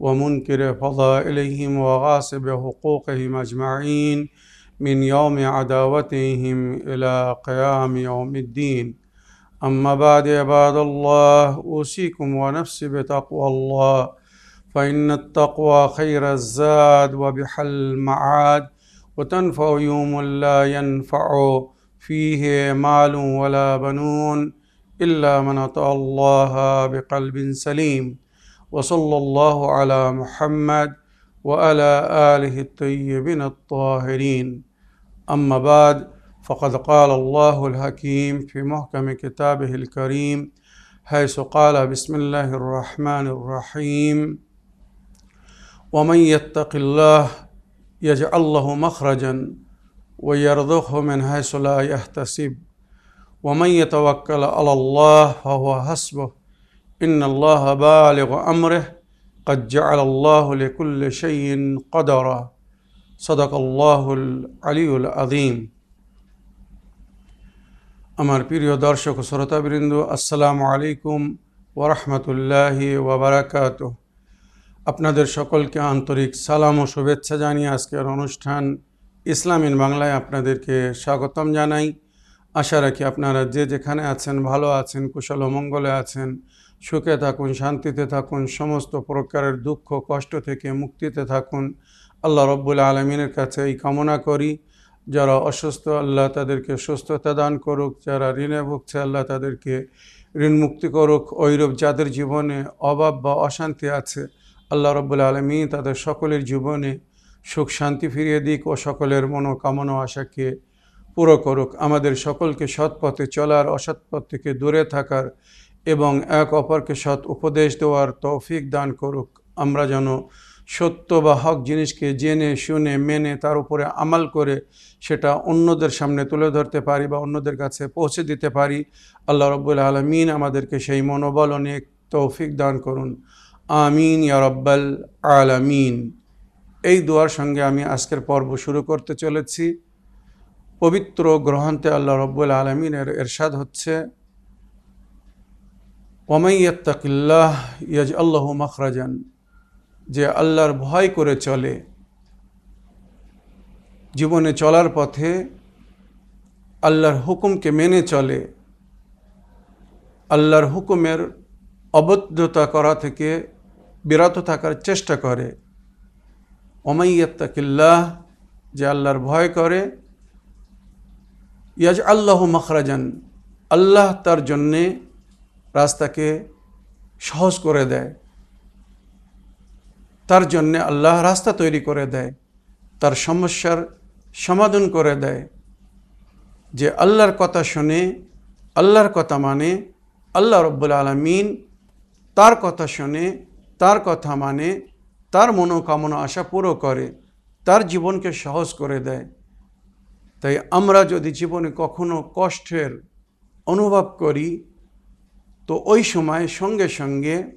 ومنكر فضائلهم وغاصب حقوقهم أجمعين من يوم عداوتهم إلى قيام يوم الدين. أما بعد عباد الله أوصيكم ونفسي بتقوى الله فإن التقوى خير الزاد وبحل المعاد وتنفع يوم لا ينفع فيه مال ولا بنون إلا من أطاع الله بقلب سليم. وصلى الله على محمد وعلى آله الطيبين الطاهرين. أما بعد فقد قال الله الحكيم في محكم كتابه الكريم حيث قال بسم الله الرحمن الرحيم. ومن يتق الله يجعل له مخرجا ويرزقه من حيث لا يحتسب. ومن يتوكل على الله فهو حسبه. إن الله بالغ أمره قد جعل الله لكل شيء قدرا صدق الله العلي العظيم আমার প্রিয় দর্শক ও শ্রোতাবৃন্দ আসসালামু আলাইকুম ওরহমতুল্লাহি ওবরাকাত আপনাদের সকলকে আন্তরিক সালাম ও শুভেচ্ছা জানিয়ে আজকের অনুষ্ঠান ইসলামিন বাংলায় আপনাদেরকে স্বাগতম জানাই আশা রাখি আপনারা যে যেখানে আছেন ভালো আছেন কুশল ও মঙ্গলে আছেন সুখে থাকুন, শান্তিতে থাকুন, সমস্ত প্রকারের দুঃখ, কষ্ট থেকে মুক্তিতে থাকুন। আল্লাহ রব্বুল আলমিনের কাছে এই কামনা করি, যারা অসুস্থ, আল্লাহ তাদেরকে সুস্থতা দান করুক। যারা ঋণে ভুগছে, আল্লাহ তাদেরকে ঋণ মুক্তি করুক। ঐরূপ যাদের জীবনে অভাব বা অশান্তি আছে, আল্লাহ রব্বুল আলমী তাদের সকলের জীবনে সুখ, শান্তি ফিরিয়ে দিক ও সকলের মনোকামনা আশাকে পুরো করুক। আমাদের সকলকে সৎ পথে চলার অসৎ পথ থেকে দূরে থাকার এবং এক অপরকে সৎ উপদেশ দেওয়ার তৌফিক দান করুক। আমরা যেন সত্য বা হক জিনিসকে জেনে, শুনে, মেনে, তার উপরে আমাল করে সেটা অন্যদের সামনে তুলে ধরতে পারি বা অন্যদের কাছে পৌঁছে দিতে পারি। আল্লাহ রব্বুল আলমিন আমাদেরকে সেই মনোবল অনেক তৌফিক দান করুন। আমিন ইয়া রব্বাল আলামিন। এই দোয়ার সঙ্গে আমি আজকের পর্ব শুরু করতে চলেছি। পবিত্র গ্রহান্তে আল্লাহ রব্বুল আলমিনের এরশাদ হচ্ছে ওমাইয়াত্তাকিল্লাহ ইয়াজ আল্লাহ মখরাজান, যে আল্লাহর ভয় করে চলে, জীবনে চলার পথে আল্লাহর হুকুমকে মেনে চলে, আল্লাহর হুকুমের অবদ্ধতা করা থেকে বিরত থাকার চেষ্টা করে। ওমাইয়াত্তাকিল্লাহ যে আল্লাহর ভয় করে ইয়াজ আল্লাহ মখরাজান, আল্লাহ তার জন্যে রাস্তাকে সহজ করে দেয়। তার জন্যে আল্লাহ রাস্তা তৈরি করে দেয়, তার সমস্যার সমাধান করে দেয়। যে আল্লাহর কথা শুনে, আল্লাহর কথা মানে আল্লাহ রব্বুল আলমিন তার কথা শুনে, তার কথা মানে তার মনোকামনা আশা পুরো করে, তার জীবনকে সহজ করে দেয়। তাই আমরা যদি জীবনে কখনো কষ্টের অনুভব করি তো ওই সময় সঙ্গে সঙ্গে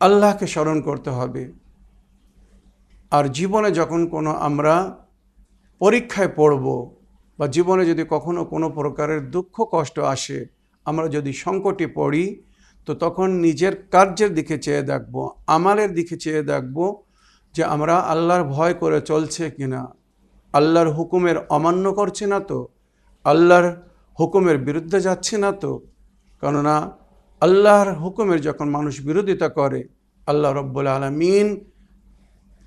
আল্লাহকে স্মরণ করতে হবে। আর জীবনে যখন কোনো আমরা পরীক্ষায় পড়ব বা জীবনে যদি কখনো কোনো প্রকারের দুঃখ, কষ্ট আসে, আমরা যদি সংকটে পড়ি, তো তখন নিজের কার্যের দিকে চেয়ে দেখব, আমালের দিকে চেয়ে দেখব যে আমরা আল্লাহর ভয় করে চলছে কিনা। আল্লাহর হুকুমের অমান্য করছে না তো? আল্লাহর হুকুমের বিরুদ্ধে যাচ্ছে না তো? কেননা আল্লাহর হুকুমের যখন মানুষ বিরোধিতা করে, আল্লাহ রব্বুল আলমিন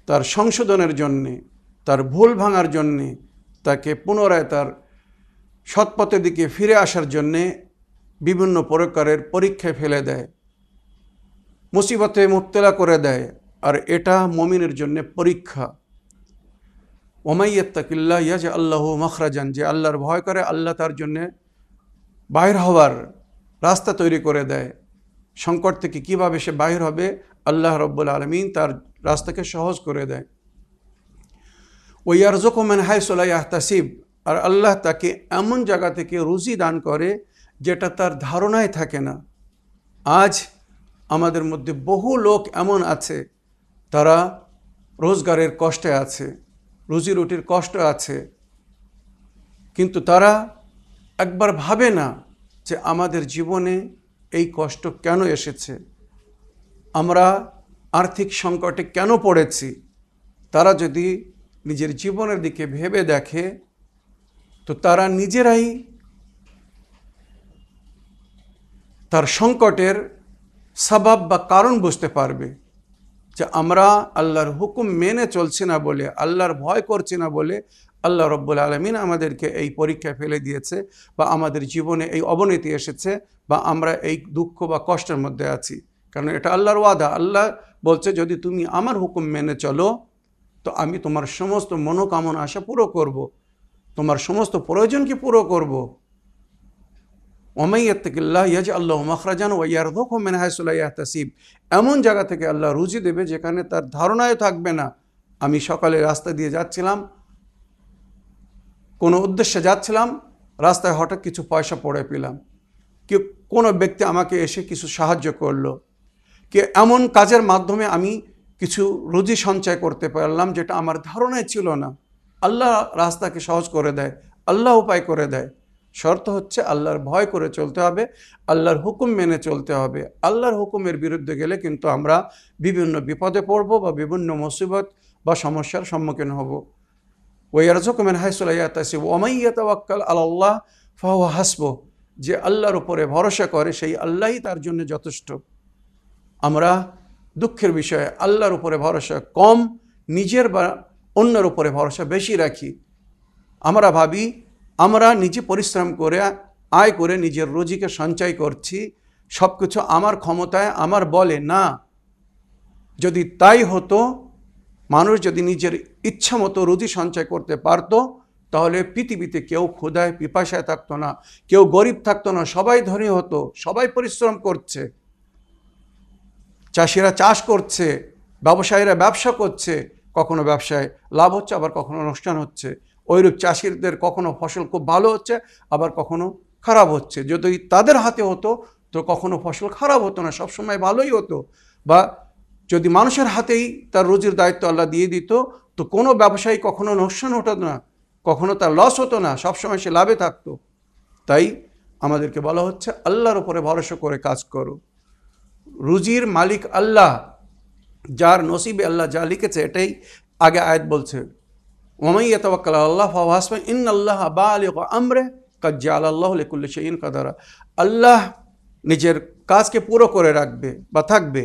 তার সংশোধনের জন্যে, তার ভুল ভাঙার জন্যে, তাকে পুনরায় তার সৎপথের দিকে ফিরে আসার জন্যে বিভিন্ন প্রকারের পরীক্ষায় ফেলে দেয়, মুসিবতে মুক্তলা করে দেয়, আর এটা মমিনের জন্যে পরীক্ষা। ওমাইয়াত্তাকিল্লা ইয়াজ আল্লাহ মখরাজান, যে আল্লাহর ভয় করে, আল্লাহ তার জন্যে বাইর হওয়ার রাস্তা তৈরি করে দেয়। সংকট থেকে কীভাবে সে বাহির হবে, আল্লাহ রব্বুল আলমিন তার রাস্তাকে সহজ করে দেয়। ওই আর জোকমেন হাইসোলাই আহতাসিব আর আল্লাহ তাকে এমন জায়গা থেকে রুজি দান করে যেটা তার ধারণায় থাকে না। আজ আমাদের মধ্যে বহু লোক এমন আছে, তারা রোজগারের কষ্টে আছে, রুজি রুটির কষ্ট আছে, কিন্তু তারা একবার ভাবে না যে আমাদের জীবনে এই কষ্ট কেন এসেছে? আমরা আর্থিক সংকটে কেন পড়েছি? তারা যদি নিজের জীবনের দিকে ভেবে দেখে, তো তারা নিজেরাই তার সংকটের স্বভাব বা কারণ বুঝতে পারবে যে আমরা আল্লাহর হুকুম মেনে চলছি না বলে, আল্লাহর ভয় করছি না বলে আল্লাহ রব্বুল আলমিন আমাদেরকে এই পরীক্ষায় ফেলে দিয়েছে বা আমাদের জীবনে এই অবনতি এসেছে বা আমরা এই দুঃখ বা কষ্টের মধ্যে আছি। কারণ এটা আল্লাহর ওয়াদা। আল্লাহ বলছে, যদি তুমি আমার হুকুম মেনে চলো, তো আমি তোমার সমস্ত মনোকামনা আশা পুরো করব। তোমার সমস্ত প্রয়োজনকে পুরো করব? ওমাইয়াত্তিল্লাহ ইয়াজ আল্লাহ মখরাজান ও ইয়ারদোক মেনহাসুল্লাহ তাসিব এমন জায়গা থেকে আল্লাহ রুজি দেবে যেখানে তার ধারণায় থাকবে না। আমি সকালে রাস্তা দিয়ে যাচ্ছিলাম কোনো উদ্দেশ্যে যাচ্ছিলাম, রাস্তায় হঠাৎ কিছু পয়সা পড়ে পেলাম। কেউ, কোনো ব্যক্তি আমাকে এসে কিছু সাহায্য করল। কে এমন কাজের মাধ্যমে আমি কিছু রুজি সঞ্চয় করতে পারলাম যেটা আমার ধারণায় ছিল না। আল্লাহ রাস্তাকে সহজ করে দেয়, আল্লাহ উপায় করে দেয়। শর্ত হচ্ছে আল্লাহর ভয় করে চলতে হবে, আল্লাহর হুকুম মেনে চলতে হবে। আল্লাহর হুকুমের বিরুদ্ধে গেলে কিন্তু আমরা বিভিন্ন বিপদে পড়ব বা বিভিন্ন মুসিবত বা সমস্যার সম্মুখীন হব। ওয়ারজুকুমেন হাইসুলাইয়াতাসিব ওমাইয়াতাওয়াক্কাল আল্লাহ ফাহ হাসব যে আল্লাহর উপরে ভরসা করে, সেই আল্লাহই তার জন্য যথেষ্ট। আমরা দুঃখের বিষয়ে আল্লাহর উপরে ভরসা কম, নিজের বা অন্যের উপরে ভরসা বেশি রাখি। আমরা ভাবি, আমরা নিজে পরিশ্রম করে, আয় করে নিজের রোজিকে সঞ্চয় করছি সব কিছু আমার ক্ষমতায়, আমার বলে না। যদি তাই হতো মানুষ যদি নিজের ইচ্ছা মতো রুজি সঞ্চয় করতে পারত, তাহলে পৃথিবীতে কেউ ক্ষুধায়, পিপাসায় থাকতো না, কেউ গরিব থাকতো না, সবাই ধনী হতো, সবাই পরিশ্রম করছে, চাষিরা চাষ করছে, ব্যবসায়ীরা ব্যবসা করছে, কখনো ব্যবসায় লাভ হচ্ছে, আবার কখনো অনুষ্ঠান হচ্ছে। ওইরূপ চাষিদের কখনো ফসল খুব ভালো হচ্ছে, আবার কখনো খারাপ হচ্ছে। যদি তাদের হাতে হতো, তো কখনো ফসল খারাপ হতো না, সবসময় ভালোই হতো। বা যদি মানুষের হাতেই তার রুজির দায়িত্ব আল্লাহ দিয়ে দিত, তো কোনো ব্যবসায়ী কখনো নোকসান হতো না, কখনো তার লস হতো না, সবসময় সে লাভে থাকতো। তাই আমাদেরকে বলা হচ্ছে, আল্লাহর উপরে ভরসা করে কাজ করো। রুজির মালিক আল্লাহ, যার নসিবে আল্লাহ যা লিখেছে, এটাই আগে আয়াত বলছে। ওমাইয়া তবাক্কাল আল্লাহ ফাহাসমা ইন আল্লাহ বা আলী আমরে কাজ্জা আল্লাহ লেকুল্লি ইন কাদারা। আল্লাহ নিজের কাজকে পুরো করে রাখবে বা থাকবে।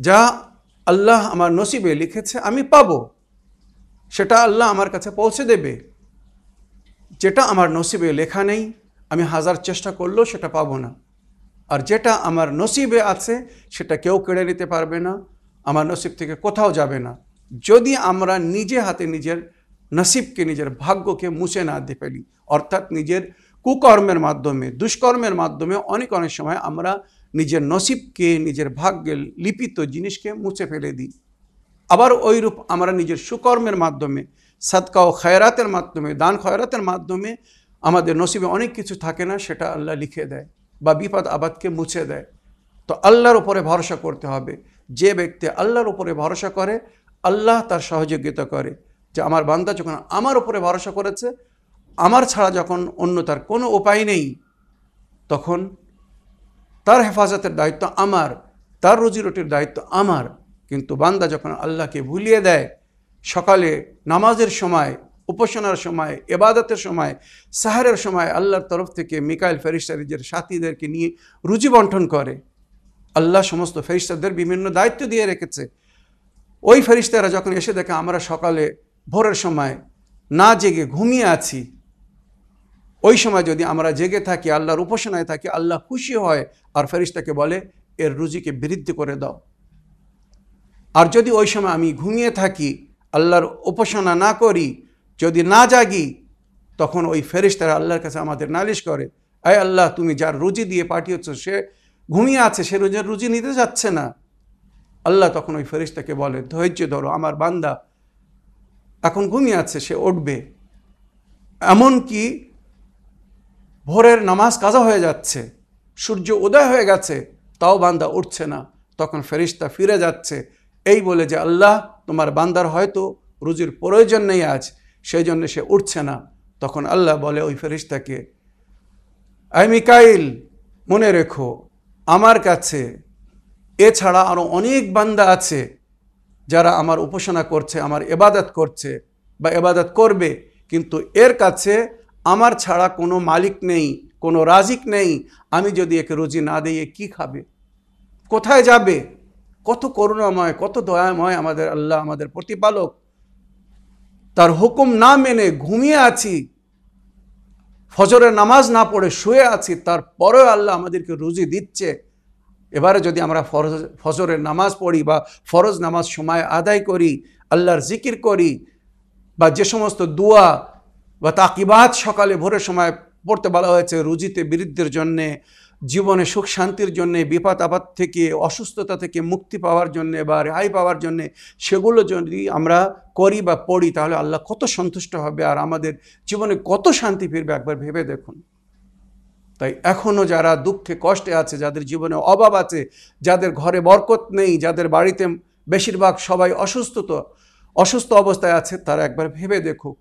যা আল্লাহ আমার নসিবে লিখেছে, আমি পাব। সেটা আল্লাহ আমার কাছে পৌঁছে দেবে। যেটা আমার নসিবে লেখা নেই, আমি হাজার চেষ্টা করলেও সেটা পাবো না। আর যেটা আমার নসিবে আছে, সেটা কেউ কেড়ে নিতে পারবে না, আমার নসিব থেকে কোথাও যাবে না। যদি আমরা নিজে হাতে নিজের নসিবকে, নিজের ভাগ্যকে মুছে না দিয়ে ফেলি, অর্থাৎ নিজের কুকর্মের মাধ্যমে, দুষ্কর্মের মাধ্যমে অনেক অনেক সময় আমরা নিজের নসিবকে, নিজের ভাগ্যে লিপিত জিনিসকে মুছে ফেলে দিই। আবার ওইরূপ আমরা নিজের সুকর্মের মাধ্যমে, সাদকা ও খয়রাতের মাধ্যমে, দান খয়রাতের মাধ্যমে আমাদের নসিবে অনেক কিছু থাকে না, সেটা আল্লাহ লিখে দেয় বা বিপদ আবাদকে মুছে দেয়। তো আল্লাহর উপরে ভরসা করতে হবে। যে ব্যক্তি আল্লাহর উপরে ভরসা করে, আল্লাহ তার সহযোগিতা করে যে আমার বান্দা যখন আমার উপরে ভরসা করেছে, আমার ছাড়া যখন অন্য তার কোনো উপায় নেই, তখন তার হেফাজতের দায়িত্ব আমার, তার রুজিরুটির দায়িত্ব আমার। কিন্তু বান্দা যখন আল্লাহকে ভুলিয়ে দেয়, সকালে নামাজের সময়, উপাসনার সময় এবাদতের সময়, সাহারের সময় আল্লাহর তরফ থেকে মিকাইল ফেরিস্তা নিজের সাথীদেরকে নিয়ে রুজি বন্টন করে। আল্লাহ সমস্ত ফেরিস্তাদের বিভিন্ন দায়িত্ব দিয়ে রেখেছে। ওই ফেরিস্তারা যখন এসে দেখে আমরা সকালে ভোরের সময় না জেগে ঘুমিয়ে আছি ওই সময় যদি আমরা জেগে থাকি, আল্লাহর উপাসনায় থাকি, আল্লাহ খুশি হয়, আর ফেরিস্তাকে বলে, এর রুজিকে বৃদ্ধি করে দাও। আর যদি ওই সময় আমি ঘুমিয়ে থাকি, আল্লাহর উপাসনা না করি, যদি না জাগি, তখন ওই ফেরিস্তারা আল্লাহর কাছে আমাদের নালিশ করে, আয় আল্লাহ, তুমি যার রুজি দিয়ে পাঠিয়েছ, সে ঘুমিয়ে আছে, সে রোজের রুজি নিতে যাচ্ছে না। আল্লাহ তখন ওই ফেরিস্তাকে বলে, ধৈর্য ধরো, আমার বান্দা এখন ঘুমিয়ে আছে, সে উঠবে। এমনকি ভোরের নামাজ কাজা হয়ে যাচ্ছে, সূর্য উদয় হয়ে গেছে, তাও বান্দা উঠছে না। তখন ফেরিস্তা ফিরে যাচ্ছে, এই বলে যে, আল্লাহ, তোমার বান্দার হয়তো রুজির প্রয়োজন নেই আজ, সেই জন্য সে উঠছে না। তখন আল্লাহ বলে ওই ফেরিস্তাকে, আই মিকাইল, মনে রেখো, আমার কাছে এছাড়া আরও অনেক বান্দা আছে, যারা আমার উপাসনা করছে, আমার এবাদত করছে বা এবাদত করবে, কিন্তু এর কাছে আমার ছাড়া কোনো মালিক নেই, কোনো রাজিক নেই। আমি যদি একে রুজি না দিয়ে কি খাবে? কোথায় যাবে? কত করুণাময়, কত দয়াময় আমাদের আল্লাহ আমাদের প্রতিপালক। তার হুকুম না মেনে ঘুমিয়ে আছি। ফজরের নামাজ না পড়ে শুয়ে আছি। তারপরেও আল্লাহ আমাদেরকে রুজি দিচ্ছে। এবারে যদি আমরা ফরজ, ফজরের নামাজ পড়ি বা ফরজ নামাজ সময় আদায় করি, আল্লাহর জিকির করি বা যে সমস্ত দোয়া বা তাকিবাত সকালে ভোরের সময় পড়তে বলা হয়েছে, রুজিতে বৃদ্ধির জন্যে, জীবনে সুখ শান্তির জন্যে, বিপদ আপদ থেকে, অসুস্থতা থেকে মুক্তি পাওয়ার জন্যে বা রেহাই পাওয়ার জন্যে, সেগুলো যদি আমরা করি বা পড়ি, তাহলে আল্লাহ কত সন্তুষ্ট হবে আর আমাদের জীবনে কত শান্তি ফিরবে একবার ভেবে দেখুন। তাই এখনও যারা দুঃখে, কষ্টে আছে, যাদের জীবনে অভাব আছে, যাদের ঘরে বরকত নেই, যাদের বাড়িতে বেশিরভাগ সবাই অসুস্থ তো, অসুস্থ অবস্থায় আছে, তারা একবার ভেবে দেখুক।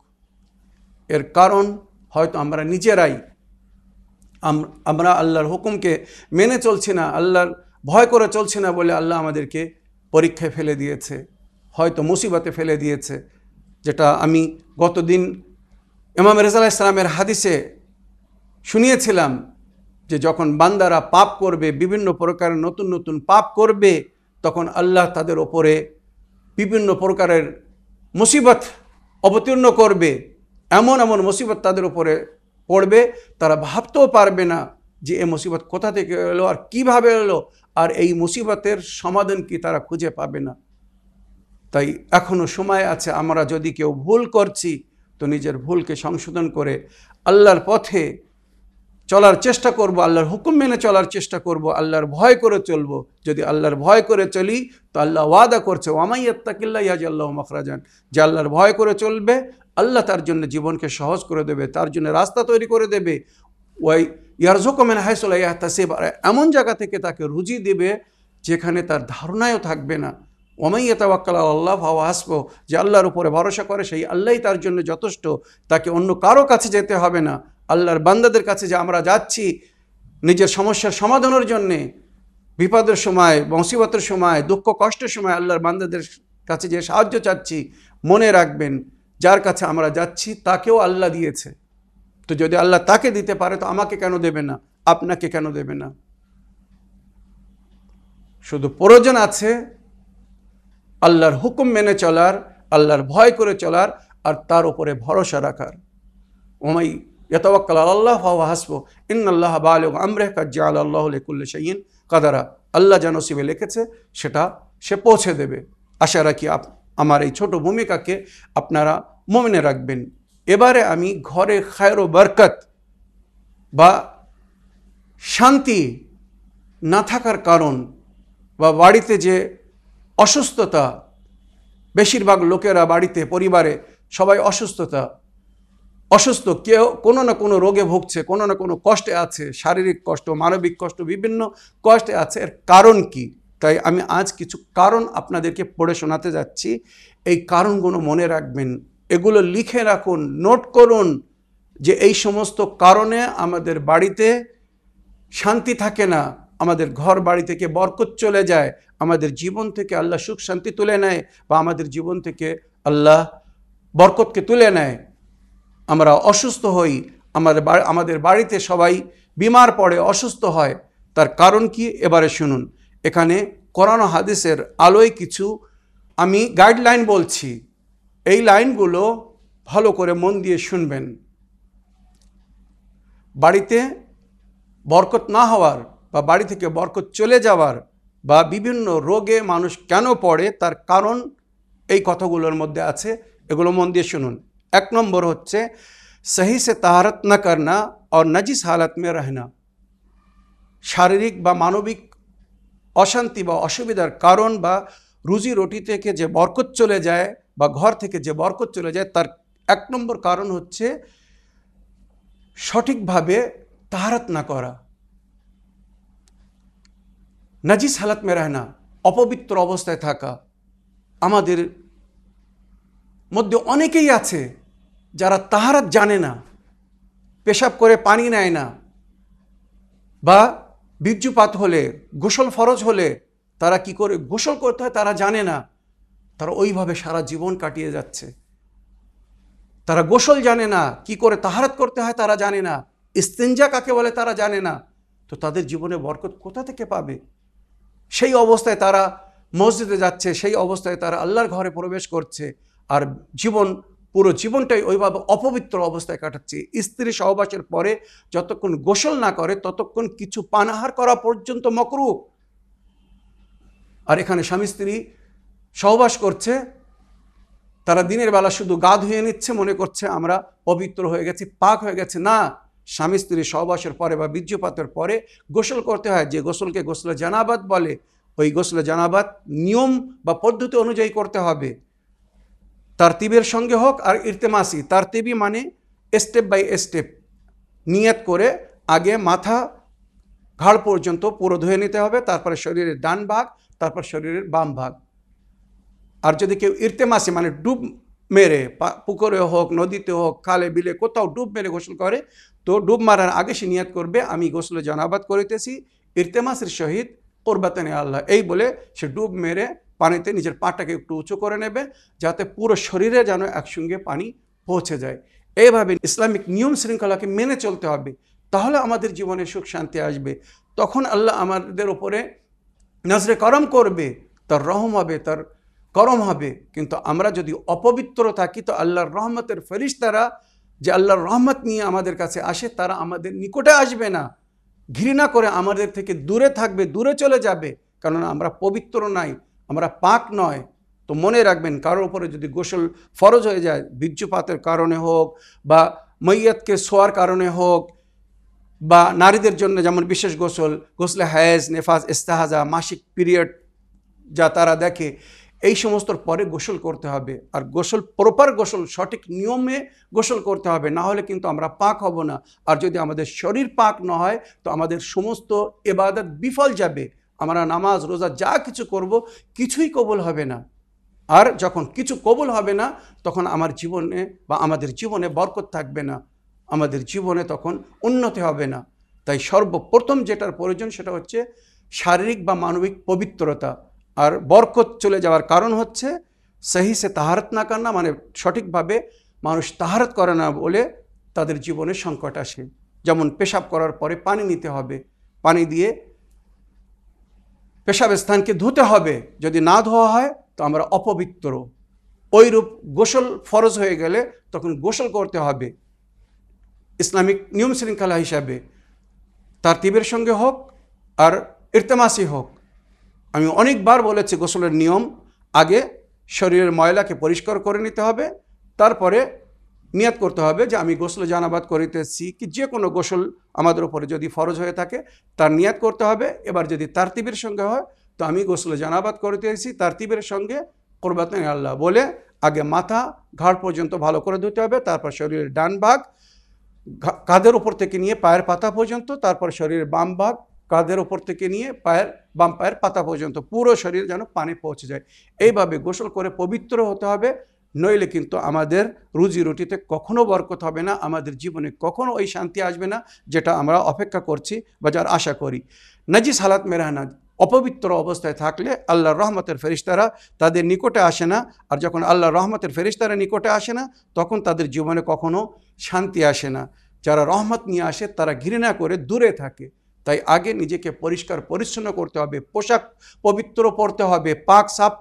এর কারণ হয়তো আমরা নিজেরাই। আমরা আল্লাহর হুকুমকে মেনে চলছি না, আল্লাহর ভয় করে চলছি না বলে আল্লাহ আমাদেরকে পরীক্ষায় ফেলে দিয়েছে, হয়তো মুসিবতে ফেলে দিয়েছে, যেটা আমি গতদিন ইমাম রেজাল ইসলামের হাদিসে শুনিয়েছিলাম যে যখন বান্দারা পাপ করবে, বিভিন্ন প্রকারের নতুন নতুন পাপ করবে, তখন আল্লাহ তাদের ওপরে বিভিন্ন প্রকারের মুসিবত অবতীর্ণ করবে। এমন এমন মুসিবত তাদের উপরে পড়বে, তারা ভাবতেও পারবে না যে এ মুসিবত কোথা থেকে এলো আর কীভাবে এলো আর এই মুসিবতের সমাধান কি তারা খুঁজে পাবে না। তাই এখনও সময় আছে, আমরা যদি কেউ ভুল করছি তো নিজের ভুলকে সংশোধন করে আল্লাহর পথে চলার চেষ্টা করব, আল্লাহর হুকুম মেনে চলার চেষ্টা করব, আল্লাহর ভয় করে চলবো। যদি আল্লাহর ভয় করে চলি তো আল্লাহ ওয়াদা করছে ওয়ামাইয়াত্তাকিল্লা ইয়াজ আল্লাহ মখরাজান। যে আল্লাহর ভয় করে চলবে আল্লাহ তার জন্য জীবনকে সহজ করে দেবে, তার জন্য রাস্তা তৈরি করে দেবে। ওই ইয়ারজোকমেন হাইসোলা ইয়াহতাসিব এমন জায়গা থেকে তাকে রুজি দেবে যেখানে তার ধারণায়ও থাকবে না। ওমাইয়া তাওয়াক্কাল আল্লাহ ভাওয়া হাসবো যে আল্লাহর উপরে ভরসা করে সেই আল্লাহই তার জন্য যথেষ্ট, তাকে অন্য কারও কাছে যেতে হবে না। আল্লাহর বান্দাদের কাছে যে আমরা যাচ্ছি নিজের সমস্যার সমাধানের জন্যে, বিপদের সময়, মুসিবতের সময়, দুঃখ কষ্টের সময় আল্লাহর বান্দাদের কাছে যে সাহায্য চাচ্ছি, মনে রাখবেন যার কাছে আমরা যাচ্ছি, তাকেও আল্লাহ দিয়েছে। তো যদি আল্লাহ তাকে দিতে পারে, তো আমাকে কেন দেবে না? আপনাকে কেন দেবে না? শুধু প্রয়োজন আছে আল্লাহর হুকুম মেনে চলার, আল্লাহর ভয় করে চলার, আর তার উপরে ভরসা রাখার। ওমাই ইয়তওয়াক্কাল আল্লাহ ইন আল্লাহ বালক আমরে কাজ্জাল আল্লাহ লেকুল্লে শাইন কাদারা। আল্লাহ যেন সিবে লিখেছে, সেটা সে পৌঁছে দেবে। আশা রাখি আপ আমার এই ছোট ভূমিকাকে আপনারা মনে রাখবেন। এবারে আমি ঘরে খায়ের ও বরকত বা শান্তি না থাকার কারণ বা বাড়িতে যে অসুস্থতা, বেশিরভাগ লোকেরা বাড়িতে, পরিবারে সবাই অসুস্থতা, অসুস্থ, কেউ কোনো না কোনো রোগে ভুগছে, কোনো না কোনো কষ্টে আছে, শারীরিক কষ্ট, মানবিক কষ্ট, বিভিন্ন কষ্টে আছে। এর কারণ কি? তাই আমি আজ কিছু কারণ আপনাদেরকে পড়ে শোনাতে যাচ্ছি। এই কারণগুলো মনে রাখবেন। এগুলো লিখে রাখুন, নোট করুন যে এই সমস্ত কারণে আমাদের বাড়িতে শান্তি থাকে না, আমাদের ঘর বাড়ি থেকে বরকত চলে যায়, আমাদের জীবন থেকে আল্লাহ সুখ শান্তি তুলে নেয় বা আমাদের জীবন থেকে আল্লাহ বরকতকে তুলে নেয়। আমরা অসুস্থ হই আমাদের আমাদের বাড়িতে সবাই বিমার পড়ে অসুস্থ হয়, তার কারণ কি এবারে শুনুন। এখানে কোরআন হাদিসের আলোয় কিছু আমি গাইডলাইন বলছি। এই লাইনগুলো ভালো করে মন দিয়ে শুনবেন। বাড়িতে বরকত না হওয়ার বা বাড়ি থেকে বরকত চলে যাওয়ার বা বিভিন্ন রোগে মানুষ কেন পড়ে তার কারণ এই কথাগুলোর মধ্যে আছে, এগুলো মন দিয়ে শুনুন। এক নম্বর হচ্ছে, সহি সে তাহারত না করনা আর নজিস হালত মে রহনা। শারীরিক বা মানবিক অশান্তি বা অসুবিধার কারণ বা রুজি রুটি থেকে যে বরকত চলে যায় বা ঘর থেকে যে বরকত চলে যায় তার এক নম্বর কারণ হচ্ছে সঠিকভাবে তাহারাত না করা। নাজিস হালাত মে না অপবিত্র অবস্থায় থাকা। আমাদের মধ্যে অনেকেই আছে যারা তাহারাত জানে না, পেশাব করে পানি নেয় না বা বীর্যপাত হলে, গোসল ফরজ হলে তারা কি করে, গোসল করতে হয় তারা জানে না। তারা ওইভাবে সারা জীবন কাটিয়ে যাচ্ছে। তারা গোসল জানে না, কি করে তাহারাত করতে হয় তারা জানে না ইস্তেঞ্জা কাকে বলে তারা জানে না। তো তাদের জীবনে বরকত কোথা থেকে পাবে? সেই অবস্থায় তারা মসজিদে যাচ্ছে, সেই অবস্থায় তারা আল্লাহর ঘরে প্রবেশ করছে আর জীবন, পুরো জীবনটাই ওইভাবে অপবিত্র অবস্থায় কাটাচ্ছে। স্ত্রী সহবাসের পরে যতক্ষণ গোসল না করে, ততক্ষণ কিছু পানাহার করা পর্যন্ত মকরু আর এখানে স্বামী স্ত্রী সহবাস করছে, তারা দিনের বেলা শুধু গা ধুয়ে নিচ্ছে, মনে করছে আমরা পবিত্র হয়ে গেছি, পাক হয়ে গেছে। না, স্বামী স্ত্রী সহবাসের পরে বা বীর্যপাতের পরে গোসল করতে হয়। যে গোসলকে গোসলে জানাবাদ বলে, ওই গোসলে জানাবাদ নিয়ম বা পদ্ধতি অনুযায়ী করতে হবে। তার তিবের সঙ্গে হোক আর ইরতেমাসি তার তিবি মানে স্টেপ বাই স্টেপ নিয়ত করে আগে মাথা ঘাড় পর্যন্ত পুরো ধুয়ে নিতে হবে, তারপরে শরীরের ডান ভাগ, তারপর শরীরের বাম ভাগ। আর যদি কেউ ইরতেমাসি মানে ডুব মেরে পুকুরে হোক, নদীতে হোক, খালে, বিলে, কোথাও ডুব মেরে গোসল করে, তো ডুব মারার আগে সে নিয়াত করবে, আমি গোসলে জানাবাদ করিতেছি, ইরতেমাসের সহিত কোরবাতানে আল্লাহ। এই বলে সে ডুব মেরে পানিতে নিজের পাটাকে একটু উঁচু করে নেবে, যাতে পুরো শরীরে যেন একসঙ্গে পানি পৌঁছে যায়। এইভাবে ইসলামিক নিয়ম শৃঙ্খলাকে মেনে চলতে হবে, তাহলে আমাদের জীবনে সুখ শান্তি আসবে। তখন আল্লাহ আমাদের ওপরে নজরে করম করবে, তার রহম হবে, তার করম হবে। কিন্তু আমরা যদি অপবিত্র থাকি, তো আল্লাহর রহমতের ফেরিস্তারা যে আল্লাহর রহমত নিয়ে আমাদের কাছে আসে, তারা আমাদের নিকটে আসবে না। ঘৃণা করে আমাদের থেকে দূরে থাকবে, দূরে চলে যাবে। কারণ আমরা পবিত্র নাই, আমরা পাক নয়। তো মনে রাখবেন, কারোর উপরে যদি গোসল ফরজ হয়ে যায়, বীর্যপাতের কারণে হোক বা মৈয়াতকে শোয়ার কারণে হোক বা নারীদের জন্য যেমন বিশেষ গোসল, গোসলে হায়েজ, নেফাজ, ইস্তাহাজা, মাসিক পিরিয়ড যা তারা দেখে এই সমস্তর পরে গোসল করতে হবে। আর গোসল প্রপার গোসল, সঠিক নিয়মে গোসল করতে হবে। না হলে কিন্তু আমরা পাক হব না। আর যদি আমাদের শরীর পাক না হয়, তো আমাদের সমস্ত এবাদত বিফল যাবে। আমরা নামাজ, রোজা, যা কিছু করব, কিছুই কবল হবে না। আর যখন কিছু কবল হবে না, তখন আমার জীবনে বা আমাদের জীবনে বরকত থাকবে না। আমাদের জীবনে তখন উন্নতি হবে না। তাই সর্বপ্রথম যেটার প্রয়োজন সেটা হচ্ছে শারীরিক বা মানবিক পবিত্রতা। আর বরকত চলে যাওয়ার কারণ হচ্ছে সহি সে তাহারত না কান্না মানে সঠিকভাবে মানুষ তাহারত করে না বলে তাদের জীবনে সংকট আসে। যেমন পেশাব করার পরে পানি নিতে হবে। পানি দিয়ে পেশাব স্থানকে ধুতে হবে। যদি না ধোয়া হয়, তো আমরা অপবিত্র। ওইরূপ গোসল ফরজ হয়ে গেলে তখন গোসল করতে হবে। ইসলামিক নিয়ম শৃঙ্খলা হিসাবে তার তিবের সঙ্গে হোক আর ইরতেমাসি হোক। আমি অনেকবার বলেছি গোসলের নিয়ম, আগে শরীরের ময়লাকে পরিষ্কার করে নিতে হবে, তারপরে নিয়াত করতে হবে যে আমি গোসল জানাবাদ করিতেছি কি যে কোনো গোসল আমাদের উপরে যদি ফরজ হয়ে থাকে, তার নিয়াত করতে হবে। এবার যদি তারতিবের সঙ্গে হয়, তো আমি গোসলে জানাবাদ করিতেছি, তারতিবের সঙ্গে কোরবাতেন আল্লাহ বলে আগে মাথা ঘাড় পর্যন্ত ভালো করে ধুতে হবে, তারপর শরীরের ডান ভাগ কাঁধের উপর থেকে নিয়ে পায়ের পাতা পর্যন্ত, তারপর শরীরের বাম ভাগ কাঁধের ওপর থেকে নিয়ে পায়ের বাম পায়ের পাতা পর্যন্ত পুরো শরীর যেন পানি পৌঁছে যায়। এইভাবে গোসল করে পবিত্র হতে হবে, নইলে কিন্তু আমাদের রুজি রুটিতে কখনো বরকত হবে না, আমাদের জীবনে কখনো ওই শান্তি আসবে না যেটা আমরা অপেক্ষা করছি বা যার আশা করি। নাজিস হালাত মেরানা অপবিত্র অবস্থায় থাকলে আল্লাহর রহমতের ফেরিস্তারা তাদের নিকটে আসে না, আর যখন আল্লাহর রহমতের ফেরিস্তারা নিকটে আসে না, তখন তাদের জীবনে কখনো শান্তি আসে না। যারা রহমত নিয়ে আসে, তারা ঘৃণা করে দূরে থাকে। তাই আগে নিজেকে পরিষ্কার, পরিচ্ছন্ন করতে হবে। পোশাক পবিত্র পরতে হবে, পাক সাপ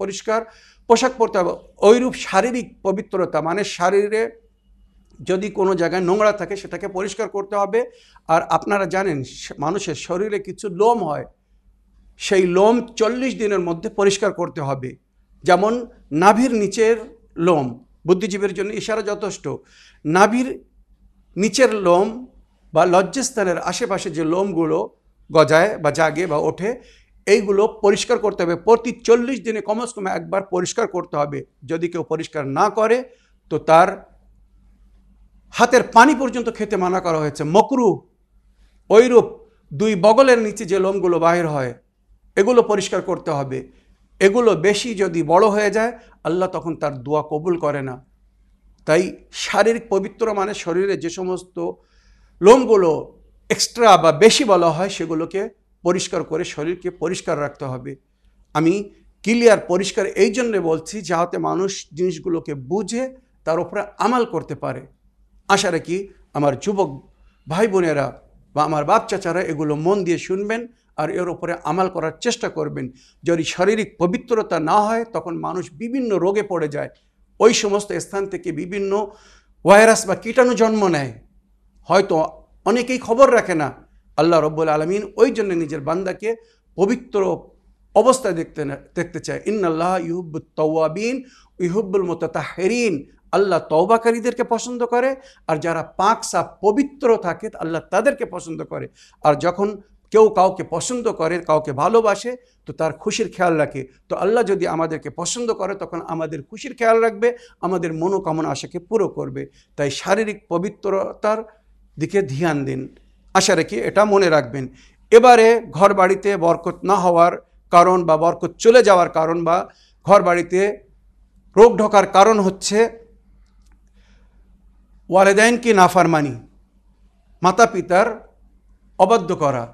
পরিষ্কার পোশাক পরতে হবে। ওইরূপ শারীরিক পবিত্রতা মানে শারীরে যদি কোনো জায়গায় নোংরা থাকে সেটাকে পরিষ্কার করতে হবে। আর আপনারা জানেন মানুষের শরীরে কিছু লোম হয়, সেই লোম চল্লিশ দিনের মধ্যে পরিষ্কার করতে হবে। যেমন নাভির নিচের লোম, বুদ্ধিজীবীর জন্য ইশারা যথেষ্ট। নাভির নিচের লোম বা লজ্জাস্থানের আশেপাশে যে লোমগুলো গজায় বা জাগে বা ওঠে, এইগুলো পরিষ্কার করতে হবে। প্রতি চল্লিশ দিনে কমস কম একবার পরিষ্কার করতে হবে। যদি কেউ পরিষ্কার না করে, তো তার হাতের পানি পর্যন্ত খেতে মানা করা হয়েছে। মকরু ওইরূপ দুই বগলের নিচে যে লোমগুলো বাহির হয়, এগুলো পরিষ্কার করতে হবে। এগুলো বেশি যদি বড় হয়ে যায়, আল্লাহ তখন তার দোয়া কবুল করে না। তাই শারীরিক পবিত্র মানে শরীরে যে সমস্ত লোমগুলো এক্সট্রা বা বেশি বলা হয়, সেগুলোকে পরিষ্কার করে শরীরকে পরিষ্কার রাখতে হবে। আমি ক্লিয়ার পরিষ্কার এই জন্যে বলছি, যাতে মানুষ জিনিসগুলোকে বুঝে, তার উপরে আমাল করতে পারে। আশা রাখি আমার যুবক ভাই বোনেরা বা আমার বাপ চাচারা এগুলো মন দিয়ে শুনবেন আর এর উপরে আমাল করার চেষ্টা করবেন। যদি শারীরিক পবিত্রতা না হয়, তখন মানুষ বিভিন্ন রোগে পড়ে যায়। ওই সমস্ত স্থান থেকে বিভিন্ন ভাইরাস বা কীটাণু জন্ম নেয়। হয়তো অনেকেই খবর রাখে না। আল্লাহ রব্বুল আলমিন ওই জন্য নিজের বান্দাকে পবিত্র অবস্থায় দেখতে দেখতে চায়। ইন্নাল্লাহ ইহুব্বুত তওয়াবিন ইহুব্বুল মোতাহেরিন আল্লাহ তওবাকারীদেরকে পছন্দ করে, আর যারা পাক সাপ পবিত্র থাকে, আল্লাহ তাদেরকে পছন্দ করে। আর যখন কেউ কাউকে পছন্দ করে, কাউকে ভালোবাসে, তো তার খুশির খেয়াল রাখে। তো আল্লাহ যদি আমাদেরকে পছন্দ করে, তখন আমাদের খুশির খেয়াল রাখবে, আমাদের মনোকামনা আশাকে পুরো করবে। তাই শারীরিক পবিত্রতার দিকে ধ্যান দিন। আশা রেখে এটা মনে রাখবেন। এবারে ঘর বাড়িতে বরকত না হওয়ার কারণ বা বরকত চলে যাওয়ার কারণ বা ঘর বাড়িতে রোগ ঢোকার কারণ হচ্ছে ওয়ালেদাইনকে নাফারমানি মাতা পিতার অবাধ্য করা।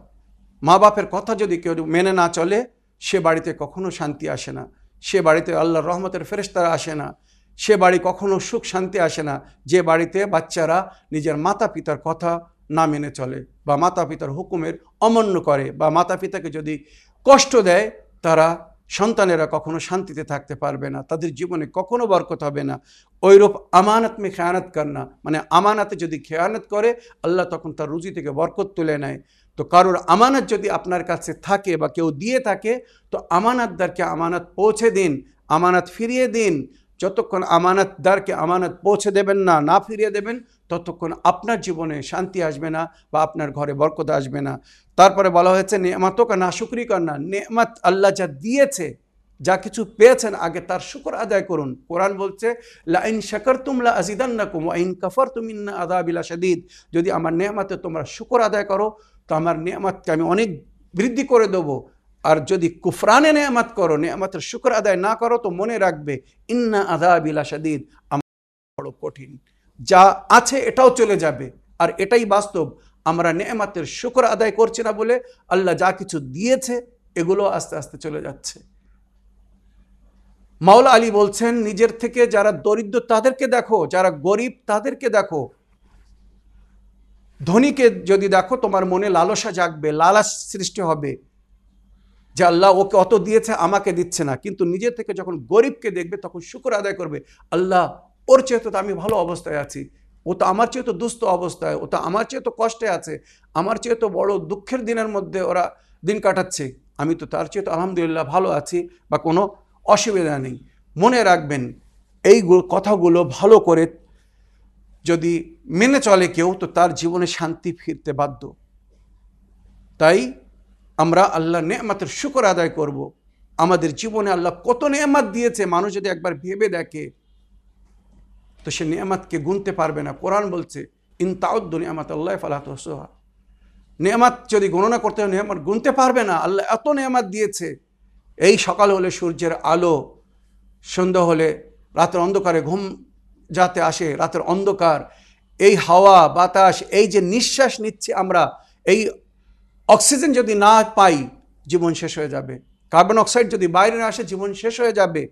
মা বাপের কথা যদি কেউ মেনে না চলে, সে বাড়িতে কখনো শান্তি আসে না। সে বাড়িতে আল্লাহর রহমতের ফেরেস্তারা আসে না। সে বাড়ি কখনো সুখ শান্তি আসে না। যে বাড়িতে বাচ্চারা নিজের মাতা পিতার কথা না মেনে চলে বা মাতা পিতার হুকুমের অমান্য করে বা মাতা পিতাকে যদি কষ্ট দেয়, তারা সন্তানেরা কখনো শান্তিতে থাকতে পারবে না। তাদের জীবনে কখনো বরকত হবে না। ওইরূপ আমানত মে খেয়ানত না মানে আমানাতে যদি খেয়ানত করে, আল্লাহ তখন তার রুজি থেকে বরকত তুলে নেয়। তো কারোর আমানত যদি আপনার কাছে থাকে বা কেউ দিয়ে থাকে, তো আমানতদারকে আমানত পৌঁছে দিন, আমানত ফিরিয়ে দিন। যতক্ষণ আমানতদারকে আমানত পৌঁছে দেবেন না না ফিরিয়ে দেবেন, ততক্ষণ আপনার জীবনে শান্তি আসবে না বা আপনার ঘরে বরকত আসবে না। তারপরে বলা হয়েছে নেমাতকে না শুক্রি কর না। নেমাত আল্লাহ যা দিয়েছে, যা কিছু পেয়েছেন, আগে তার শুকর আদায় করুন। কোরআন বলছে, লাইন শাকর তুমলা আজিদান্নাকুম আইন কফর তুমিন্না আদাবিলা সদিদ যদি আমার নেয়ামাতে তোমরা শুকর আদায় করো, তো আমার নেয়ামাতকে আমি অনেক বৃদ্ধি করে দেবো। আর যদি কুফরানে নেয়ামাত করো, নেয়ামাতের শুকর আদায় না করো, তো মনে রাখবে, ইন্না আদাবিলা সদিদ আমার বড় কঠিন। যা আছে এটাও চলে যাবে। আর এটাই বাস্তব। আমরা নেয়ামাতের শুকর আদায় করছি না বলে আল্লাহ যা কিছু দিয়েছে, এগুলো আস্তে আস্তে চলে যাচ্ছে। মাওলা আলী বলছেন, নিজের থেকে যারা দরিদ্র তাদেরকে দেখো, যারা গরিব তাদেরকে দেখো। ধনীকে যদি দেখো, তোমার মনে লালসা জাগবে, লালাস সৃষ্টি হবে। যে আল্লাহ ওকে অত দিয়েছে, আমাকে দিচ্ছে না। কিন্তু নিজের থেকে যখন গরিবকে দেখবে, তখন শুক্র আদায় করবে, আল্লাহ, ওর চেয়ে তো আমি ভালো অবস্থায় আছি। ও তো আমার চেয়ে তো দুস্থ অবস্থায়, ও তো আমার চেয়ে তো কষ্টে আছে, আমার চেয়ে তো বড় দুঃখের দিনের মধ্যে ওরা দিন কাটাচ্ছে। আমি তো তার চেয়ে তো আলহামদুলিল্লাহ ভালো আছি, বা কোনো অসুবিধা নেই। মনে রাখবেন, এই কথাগুলো ভালো করে যদি মেনে চলে কেউ, তো তার জীবনে শান্তি ফিরতে বাধ্য। তাই আমরা আল্লাহ নেয়ামাতের শুকর আদায় করব। আমাদের জীবনে আল্লাহ কত নেয়ামাত দিয়েছে, মানুষ যদি একবার ভেবে দেখে, তো সে নেয়ামাতকে গুনতে পারবে না। কোরআন বলছে, ইন তাউদ্দ নিয়ামাত আল্লাহ ফালাহা নেয়ামাত যদি গণনা করতে হয়, নেয়ামাত গুনতে পারবে না। আল্লাহ এত নেয়ামাত দিয়েছে। এই সকাল হলে সূর্যের আলো, সন্ধ্যা হলে রাতের অন্ধকারে ঘুম যাতে আসে, রাতের অন্ধকার, এই হাওয়া, বাতাস, এই যে নিঃশ্বাস নিচ্ছে আমরা, এই অক্সিজেন যদি না পাই, জীবন শেষ হয়ে যাবে। কার্বন অক্সাইড যদি বাইরে না আসে, জীবন শেষ হয়ে যাবে।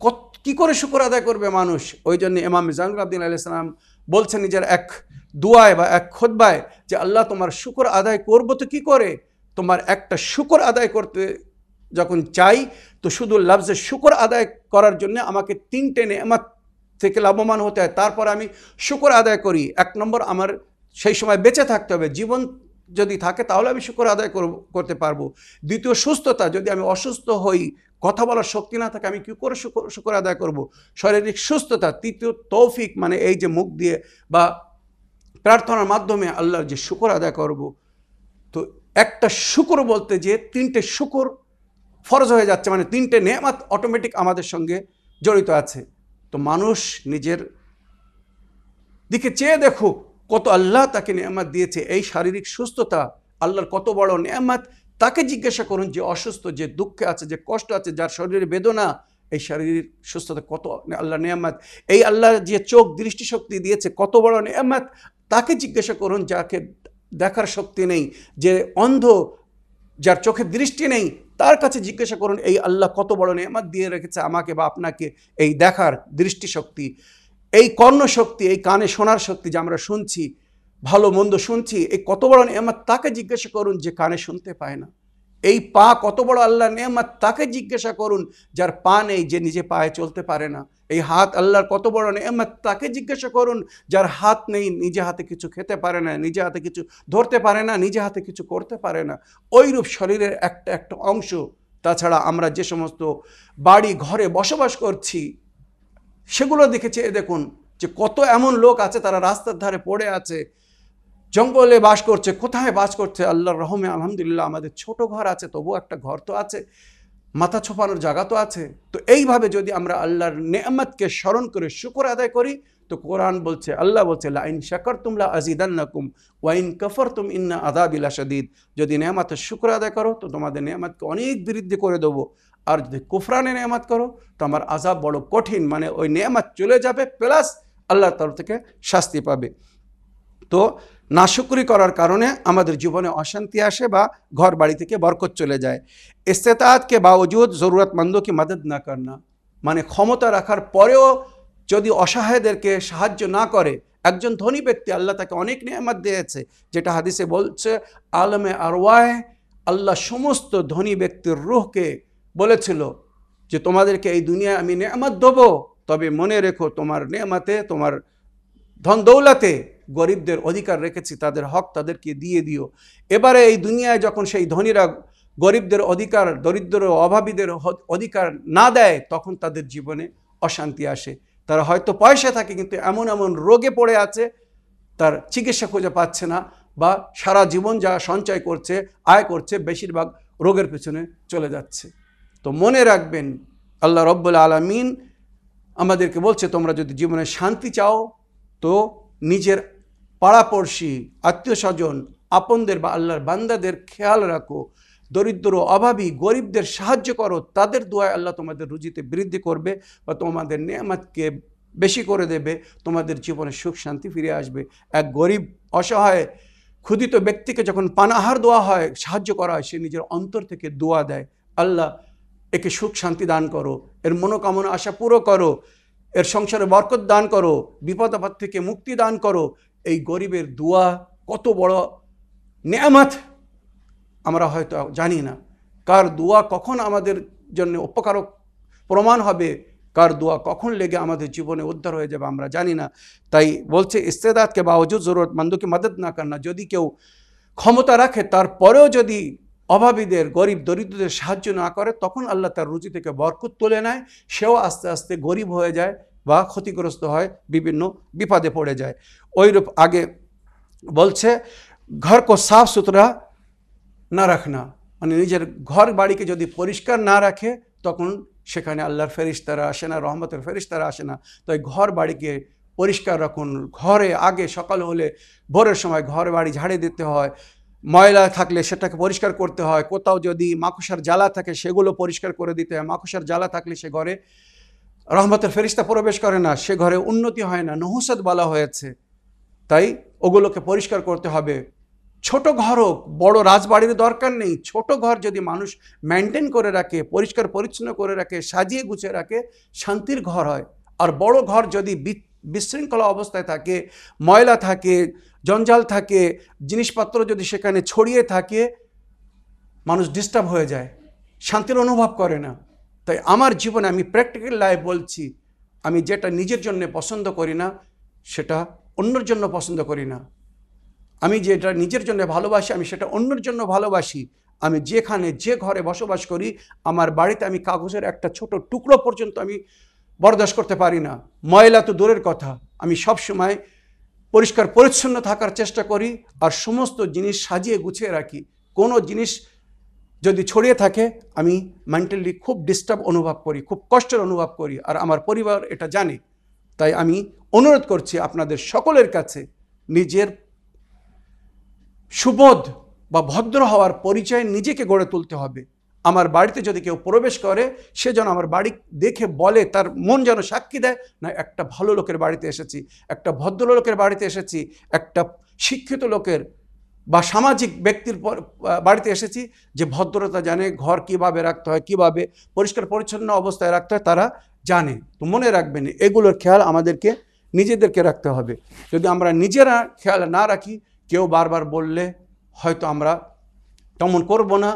কত, কী করে শুকর আদায় করবে মানুষ? ওই জন্য ইমাম জানুল আব্দিন আলাইসালাম বলছেন নিজের এক দুয়ায় বা এক খোদবায় যে, আল্লাহ তোমার শুকর আদায় করব তো কী করে? তোমার একটা শুকর আদায় করতে যখন চাই, তো শুধু লাভজে শুকর আদায় করার জন্য আমাকে তিনটে নেমাত থেকে লাভবান হতে হয়। তারপর আমি শুকর আদায় করি। এক নম্বর, আমার সেই সময় বেঁচে থাকতে হবে। জীবন যদি থাকে, তাহলে আমি শুকর আদায় করব, করতে পারব। দ্বিতীয়, সুস্থতা। যদি আমি অসুস্থ হই, কথা বলার শক্তি না থাকে, আমি কী করে শুকর শুকর আদায় করব? শারীরিক সুস্থতা, তৃতীয়, তৌফিক মানে এই যে মুখ দিয়ে বা প্রার্থনার মাধ্যমে আল্লাহর যে শুকর আদায় করব। তো একটা শুকুর বলতে যে তিনটে শুকুর ফরজ হয়ে যাচ্ছে মানে তিনটে নেয়ামাত অটোমেটিক আমাদের সঙ্গে জড়িত আছে। তো মানুষ নিজের দিকে চেয়ে দেখুক কত আল্লাহ তাকে নেয়ামাত দিয়েছে, এই শারীরিক সুস্থতা, আল্লাহর কত বড় নেয়ামাত, তাকে জিজ্ঞাসা করুন যে অসুস্থ, যে দুঃখে আছে, যে কষ্ট আছে, যার শরীরে বেদনা, এই শারীরিক সুস্থতা কত আল্লাহ নেয়ামাত, এই আল্লাহ যে চোখ দৃষ্টিশক্তি দিয়েছে, কত বড় নেয়ামাত, তাকে জিজ্ঞাসা করুন যাকে দেখার শক্তি নেই, যে অন্ধ, যার চোখে দৃষ্টি নেই, তার কাছে জিজ্ঞাসা করুন, এই আল্লাহ কত বড় নেয়ামাত দিয়ে রেখেছে আমাকে বা আপনাকে এই দেখার দৃষ্টিশক্তি। এই কর্ণশক্তি এই কানে শোনার শক্তি যে আমরা শুনছি, ভালো, মন্দ শুনছি, এই কত বড় নেয়ামাত তাকে জিজ্ঞাসা করুন যে কানে শুনতে পায় না। এই পা কত বড় আল্লাহ নেয়ামাত তাকে জিজ্ঞাসা করুন যার পা নেই যে নিজে পায়ে চলতে পারে না। এই হাত আল্লাহর কত বড় নেয়ামাত তাকে জিজ্ঞাসা করুন যার হাত নেই, নিজে হাতে কিছু খেতে পারে না, নিজে হাতে কিছু ধরতে পারে না, নিজে হাতে কিছু করতে পারে না। ওইরূপ শরীরের একটা একটা অংশ। তাছাড়া আমরা যে সমস্ত বাড়ি, ঘরে বসবাস করছি সেগুলো দেখে চেয়ে দেখুন, যে কত এমন লোক আছে তারা রাস্তার ধারে পড়ে আছে, জঙ্গলে বাস করছে, কোথায় বাস করছে? আল্লাহর রহমে আলহামদুলিল্লাহ আমাদের ছোট ঘর আছে, তবুও একটা ঘর তো আছে, মাথা ছোপানোর জায়গা তো আছে। তো এইভাবে যদি আমরা আল্লাহর নেয়ামতকে স্মরণ করে শুকর আদায় করি, তো কোরআন বলছে, আল্লাহ বলছে, লাইন শাকর তুমলা আজিদান্নাকুম ওয়াইন কফর তুম ইন্না আদাবিলা সদিদ যদি নেয়ামতের শুক্র আদায় করো, তো তোমাদের নেয়ামতকে অনেক বৃদ্ধি করে দেবো। আর যদি কুফরানে নেয়ামত করো, তো আমার আজাব বড় কঠিন। মানে ওই নেয়ামত চলে যাবে, প্লাস আল্লাহর তরফ থেকে শাস্তি পাবে। তো নাশুকরি করার কারণে আমাদের জীবনে অশান্তি আসে বা ঘর বাড়ি থেকে বরকত চলে যায়। ইস্তেতাতকে বাওজুদ, জরুরতমন্দও কি মদত না করনা মানে ক্ষমতা রাখার পরেও যদি অসহায়দেরকে সাহায্য না করে, একজন ধনী ব্যক্তি আল্লাহ তাকে অনেক নিয়ামত দিয়েছে, যেটা হাদিসে বলছে, আলমে আরওয়ায় আল্লাহ সমস্ত ধনী ব্যক্তির রুহকে বলেছিল যে তোমাদেরকে এই দুনিয়ায় আমি নেয়ামত দেবো, তবে মনে রেখো তোমার নেয়ামতে, তোমার ধন দৌলাতে গরিবদের অধিকার রেখেছি, তাদের হক তাদেরকে দিয়ে দিও। এবারে এই দুনিয়ায় যখন সেই ধনীরা গরিবদের অধিকার, দরিদ্র অভাবীদের অধিকার না দেয়, তখন তাদের জীবনে অশান্তি আসে। তারা হয়তো পয়সা থাকে, কিন্তু এমন এমন রোগে পড়ে আছে, তার চিকিৎসা খুঁজে পাচ্ছে না বা সারা জীবন যা সঞ্চয় করছে, আয় করছে, বেশিরভাগ রোগের পেছনে চলে যাচ্ছে। তো মনে রাখবেন, আল্লাহ রব্বুল আলমিন আমাদেরকে বলছে, তোমরা যদি জীবনে শান্তি চাও, তো নিজের পাড়াপড়শি, আত্মীয় স্বজন, আপনদের বা আল্লাহর বান্দাদের খেয়াল রাখো। দরিদ্র, অভাবী, গরিবদের সাহায্য করো। তাদের দোয়ায় আল্লাহ তোমাদের রুজিতে বৃদ্ধি করবে বা তোমাদের নিয়ামতকে বেশি করে দেবে। তোমাদের জীবনে সুখ, শান্তি ফিরে আসবে। এক গরিব, অসহায় ক্ষুদিত ব্যক্তিকে যখন পানাহার দেওয়া হয়, সাহায্য করা হয়, সে নিজের অন্তর থেকে দোয়া দেয়। আল্লাহ একে সুখ শান্তি দান করো, এর মনোকামনা আশা পুরো করো, এর সংসারে বরকত দান করো, বিপদ আপদ থেকে মুক্তি দান করো, এই গরিবের দোয়া কত বড় নেয়ামাত আমরা হয়তো জানি না। কার দোয়া কখন আমাদের জন্য উপকারক প্রমাণ হবে, কার দোয়া কখন লেগে আমাদের জীবনে উদ্ধার হয়ে যাবে আমরা জানি না। তাই বলছে ইস্তেদাতকে বাওজুদ জরুরতমন্দকে মদত না কর না। যদি কেউ ক্ষমতা রাখে, তারপরেও যদি অভাবীদের, গরিব, দরিদ্রদের সাহায্য না করে তখন আল্লাহ তার রুচি থেকে বরকত তুলে নেয়, সেও আস্তে আস্তে গরিব হয়ে যায় বা ক্ষতিগ্রস্ত হয়, বিভিন্ন বিপদে পড়ে যায়। ওইরূপ আগে বলছে, ঘর কো সাফ সুতরা না রাখনা। মানে নিজের ঘর বাড়িকে যদি পরিষ্কার না রাখে, তখন সেখানে আল্লাহর ফেরিস্তারা আসে না, রহমতের ফেরিস্তারা আসে না। তাই ঘর বাড়িকে পরিষ্কার রাখুন। ঘরে আগে সকাল হলে ভোরের সময় ঘর বাড়ি ঝাড়ে দিতে হয়। ময়লা থাকলে সেটাকে পরিষ্কার করতে হয়। কোথাও যদি মাকুসার জ্বালা থাকে সেগুলো পরিষ্কার করে দিতে হয়। মাকুসার জ্বালা থাকলে সে ঘরে রহমতের ফেরিস্তা প্রবেশ করে না, সে ঘরে উন্নতি হয় না। নহসত বলা হয়েছে। তাই ওগুলোকে পরিষ্কার করতে হবে। ছোট ঘর হোক, বড় রাজবাড়ির দরকার নেই। ছোট ঘর যদি মানুষ মেনটেন করে রাখে, পরিষ্কার পরিচ্ছন্ন করে রাখে, সাজিয়ে গুছিয়ে রাখে, শান্তির ঘর হয়। আর বড় ঘর যদি বিশৃঙ্খলা অবস্থায় থাকে, ময়লা থাকে জঞ্জাল থাকে, জিনিসপত্র যদি সেখানে ছড়িয়ে থাকে, মানুষ ডিস্টার্ব হয়ে যায়, শান্তির অনুভব করে না। তাই আমার জীবনে আমি প্র্যাকটিক্যাল লাইফ বলছি, আমি যেটা নিজের জন্য পছন্দ করি না, সেটা অন্যর জন্য পছন্দ করি না। আমি যেটা নিজের জন্য ভালোবাসি, আমি সেটা অন্যের জন্য ভালোবাসি। আমি যেখানে, যে ঘরে বসবাস করি, আমার বাড়িতে আমি কাগজের একটা ছোট টুকরো পর্যন্ত আমি বরদাস্ত করতে পারি না। ময়লা তো দূরের কথা। আমি সব সময় পরিষ্কার পরিচ্ছন্ন থাকার চেষ্টা করি আর সমস্ত জিনিস সাজিয়ে গুছিয়ে রাখি। কোনো জিনিস যদি ছড়িয়ে থাকে, আমি মেন্টালি খুব ডিস্টার্ব অনুভব করি, খুব কষ্টের অনুভব করি আর আমার পরিবার এটা জানে। তাই আমি অনুরোধ করছি আপনাদের সকলের কাছে নিজের সুবোধ বা ভদ্র হওয়ার পরিচয় নিজেকে গড়ে তুলতে হবে। আমার বাড়িতে যদি কেউ প্রবেশ করে, সে যেন আমার বাড়ি দেখে বলে, তার মন যেন সাক্ষী দেয়, না, একটা ভালো লোকের বাড়িতে এসেছি, একটা ভদ্র লোকের বাড়িতে এসেছি, একটা শিক্ষিত লোকের বা সামাজিক ব্যক্তির বাড়িতে এসেছি, যে ভদ্রতা জানে, ঘর কীভাবে রাখতে হয়, কীভাবে পরিষ্কার পরিচ্ছন্ন অবস্থায় রাখতে হয়, তারা জানে। তো মনে রাখবেন, এগুলোর খেয়াল আমাদেরকে, নিজেদেরকে রাখতে হবে। যদি আমরা নিজেরা খেয়াল না রাখি, কেউ বারবার বললে হয়তো আমরা তেমন করব না।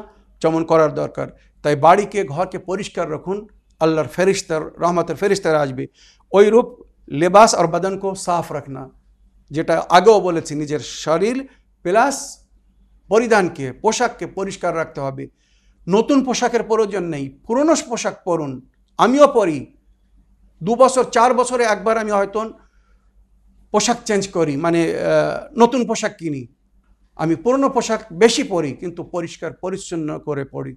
যেমন করার দরকার। তাই বাড়িকে, ঘরকে পরিষ্কার রাখুন। আল্লাহর ফেরিস্তার, রহমতের ফেরিস্তার আসবে। ওই রূপ লেবাস আর বদনকে সাফ রাখনা যেটা আগেও বলেছি, নিজের শরীর প্লাস পরিধানকে, পোশাককে পরিষ্কার রাখতে হবে। নতুন পোশাকের প্রয়োজন নেই, পুরনো পোশাক পরুন। আমিও পরি। দু বছর, চার বছরে একবার আমি হয়তো পোশাক চেঞ্জ করি মানে নতুন পোশাক কিনি। আমি পুরনো পোশাক বেশি পরি, কিন্তু পরিষ্কার, পরিচ্ছন্ন করে পরি।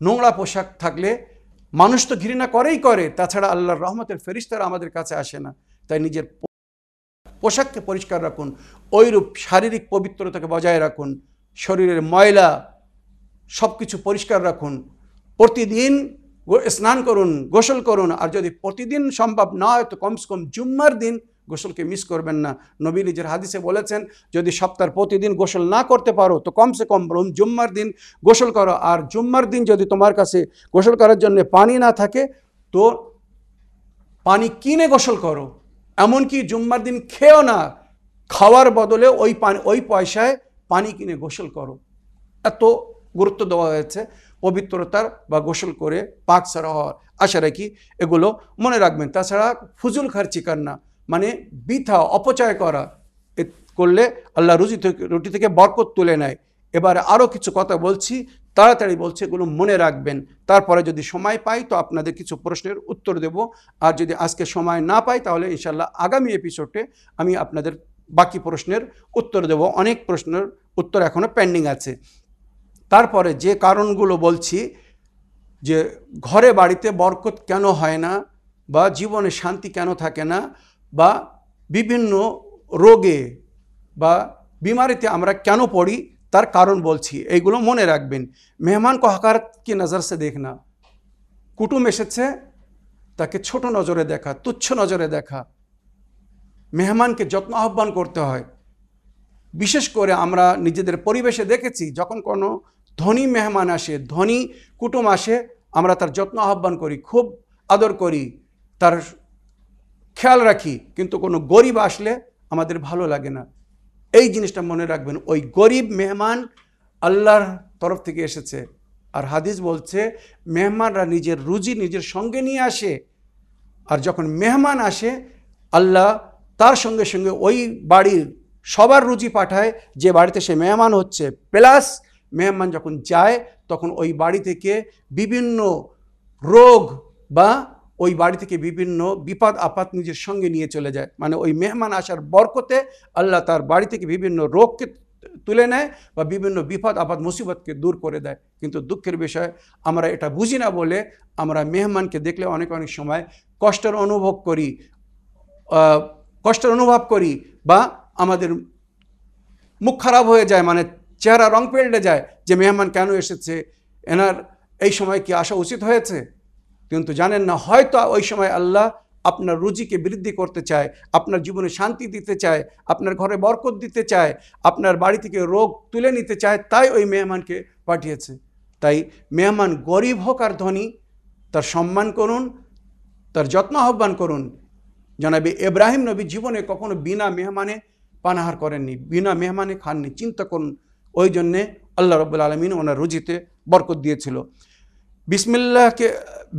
নোংরা পোশাক থাকলে মানুষ তো ঘৃণা করেই করে, তাছাড়া আল্লাহর রহমতের ফেরিস্তারা আমাদের কাছে আসে না। তাই নিজের পোশাককে পরিষ্কার রাখুন ওইরূপ শারীরিক পবিত্রতাকে বজায় রাখুন, শরীরের ময়লা সব কিছু পরিষ্কার রাখুন, প্রতিদিন স্নান করুন, গোসল করুন, আর যদি প্রতিদিন সম্ভব না হয়, তো কমসে কম জুম্মার দিন গোসলকে মিস করবেন না। নবী নিজের হাদিসে বলেছেন, যদি সপ্তাহের প্রতিদিন গোসল না করতে পারো, তো কমসে কম জুম্মার দিন গোসল করো। আর জুম্মার দিন যদি তোমার কাছে গোসল করার জন্য পানি না থাকে, তো পানি কিনে গোসল করো। এমনকি জুম্মার দিন খেও না, খাওয়ার বদলে ওই পানি, ওই পয়সায় পানি কিনে গোসল করো। এত গুরুত্ব দেওয়া হয়েছে পবিত্রতার বা গোসল করে পাক সারা হওয়ার। আশা রাখি এগুলো মনে রাখবেন। তাছাড়া ফুজুল খার্চি না। মানে বৃথা, অপচয় করা, এ করলে আল্লাহ রুজি রুটি থেকে বরকত তুলে নেয়। এবারে আরও কিছু কথা বলছি, তাড়াতাড়ি বলছে, এগুলো মনে রাখবেন। তারপরে যদি সময় পাই, তো আপনাদের কিছু প্রশ্নের উত্তর দেব। আর যদি আজকে সময় না পাই, তাহলে ইনশাল্লাহ আগামী এপিসোডে আমি আপনাদের বাকি প্রশ্নের উত্তর দেব। অনেক প্রশ্নের উত্তর এখনও পেন্ডিং আছে। তারপরে যে কারণগুলো বলছি, যে ঘরে বাড়িতে বরকত কেন হয় না বা জীবনে শান্তি কেন থাকে না বা বিভিন্ন রোগে বা বিমারিতে আমরা কেন পড়ি, তার কারণ বলছি। এইগুলো মনে রাখবেন। মেহমানকে কি নজর সে দেখনা? কুটুম এসেছে, তাকে ছোট নজরে দেখা, তুচ্ছ নজরে দেখা। মেহমানকে যত্ন আহ্বান করতে হয়। বিশেষ করে আমরা নিজেদের পরিবেশে দেখেছি, যখন কোনো ধনী মেহমান আসে, ধনী কুটুম আসে, আমরা তার যত্ন আহ্বান করি, খুব আদর করি, তার খেয়াল রাখি, কিন্তু কোনো গরিব আসলে আমাদের ভালো লাগে না। এই জিনিসটা মনে রাখবেন, ওই গরিব মেহমান আল্লাহর তরফ থেকে এসেছে। আর হাদিস বলছে, মেহমানরা নিজের রুজি নিজের সঙ্গে নিয়ে আসে, আর যখন মেহমান আসে, আল্লাহ তার সঙ্গে সঙ্গে ওই বাড়ির সবার রুজি পাঠায়, যে বাড়িতে সে মেহমান হচ্ছে। প্লাস মেহমান যখন যায়, তখন ওই বাড়ি থেকে বিভিন্ন রোগ বা ওই বাড়ি থেকে বিভিন্ন বিপদ, আপদ নিজের সঙ্গে নিয়ে চলে যায়। মানে ওই মেহমান আসার বরকতে আল্লাহ তার বাড়ি থেকে বিভিন্ন রোগকে তুলে নেয় বা বিভিন্ন বিপদ, আপদ, মুসিবতকে দূর করে দেয়। কিন্তু দুঃখের বিষয়, আমরা এটা বুঝি না বলে আমরা মেহমানকে দেখলে অনেক অনেক সময় কষ্টের অনুভব করি কষ্টের অনুভব করি বা আমাদের মুখ খারাপ হয়ে যায় মানে চেহারা রং পেল্টে যায় যে মেহমান কেন এসেছে? এনার এই সময় কি আসা উচিত হয়েছে? কিন্তু জানেন না, হয়তো ওই সময় আল্লাহ আপনার রুজিকে বৃদ্ধি করতে চায়, আপনার জীবনে শান্তি দিতে চায়, আপনার ঘরে বরকত দিতে চায়, আপনার বাড়ি থেকে রোগ তুলে নিতে চায়, তাই ওই মেহমানকে পাঠিয়েছে। তাই মেহমান গরিব হোক আর ধনী, তার সম্মান করুন, তার যত্ন আহ্বান করুন। জানাবে এব্রাহিম নবী জীবনে কখনো বিনা মেহমানে পানাহার করেননি, বিনা মেহমানে খাননি, চিন্তা করুন। ওই জন্যে আল্লাহ রব্বুল আলমিন ওনার রুজিতে বরকত দিয়েছিল। বিসমিল্লাহকে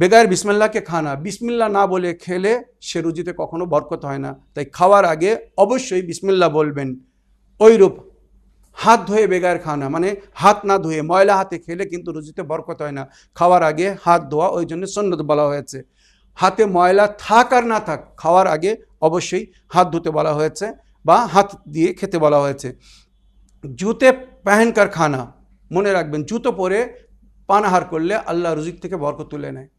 বেগার বিসমিল্লাহকে খানা। বিসমিল্লা না বলে খেলে সে রুজিতে কখনো বরকত হয় না। তাই খাওয়ার আগে অবশ্যই বিসমিল্লা বলবেন। ওইরূপ হাত ধুয়ে বেগার খানা মানে হাত না ধুয়ে ময়লা হাতে খেলে কিন্তু রুজিতে বরকত হয় না। খাওয়ার আগে হাত ধোয়া, ওই জন্য সন্ন্যত বলা হয়েছে। হাতে ময়লা থাক আর না থাক, খাওয়ার আগে অবশ্যই হাত ধুতে বলা হয়েছে বা হাত দিয়ে খেতে বলা হয়েছে। জুতে পেহেন কার খানা, মনে রাখবেন, জুতো পরে পানাহার করলে আল্লাহ রুজিক থেকে বরকত তুলে নেয়।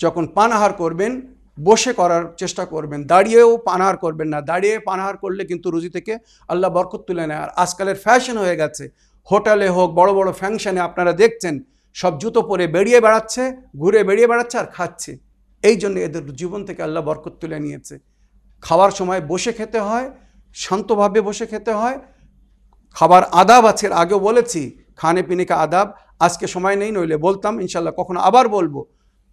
যখন পানাহার করবেন, বসে করার চেষ্টা করবেন, দাঁড়িয়েও পানাহার করবেন না। দাঁড়িয়ে পানাহার করলে কিন্তু রুজি থেকে আল্লাহ বরকত তুলে নেয়। আর আজকালের ফ্যাশন হয়ে গেছে। হোটেলে হোক, বড় বড় ফ্যাংশনে আপনারা দেখছেন, সব জুতো পরে বেরিয়ে বেড়াচ্ছে, ঘুরে বেরিয়ে বেড়াচ্ছে আর খাচ্ছে। এই জন্য এদের জীবন থেকে আল্লাহ বরকত তুলে নিয়েছে। খাওয়ার সময় বসে খেতে হয়, শান্তভাবে বসে খেতে হয়। খাবার আদাব আছে আগেও বলেছি, খানে পিনে কা আদাব আজকে সময় নেই, নইলে বলতাম ইনশাল্লাহ কখনো আবার বলব।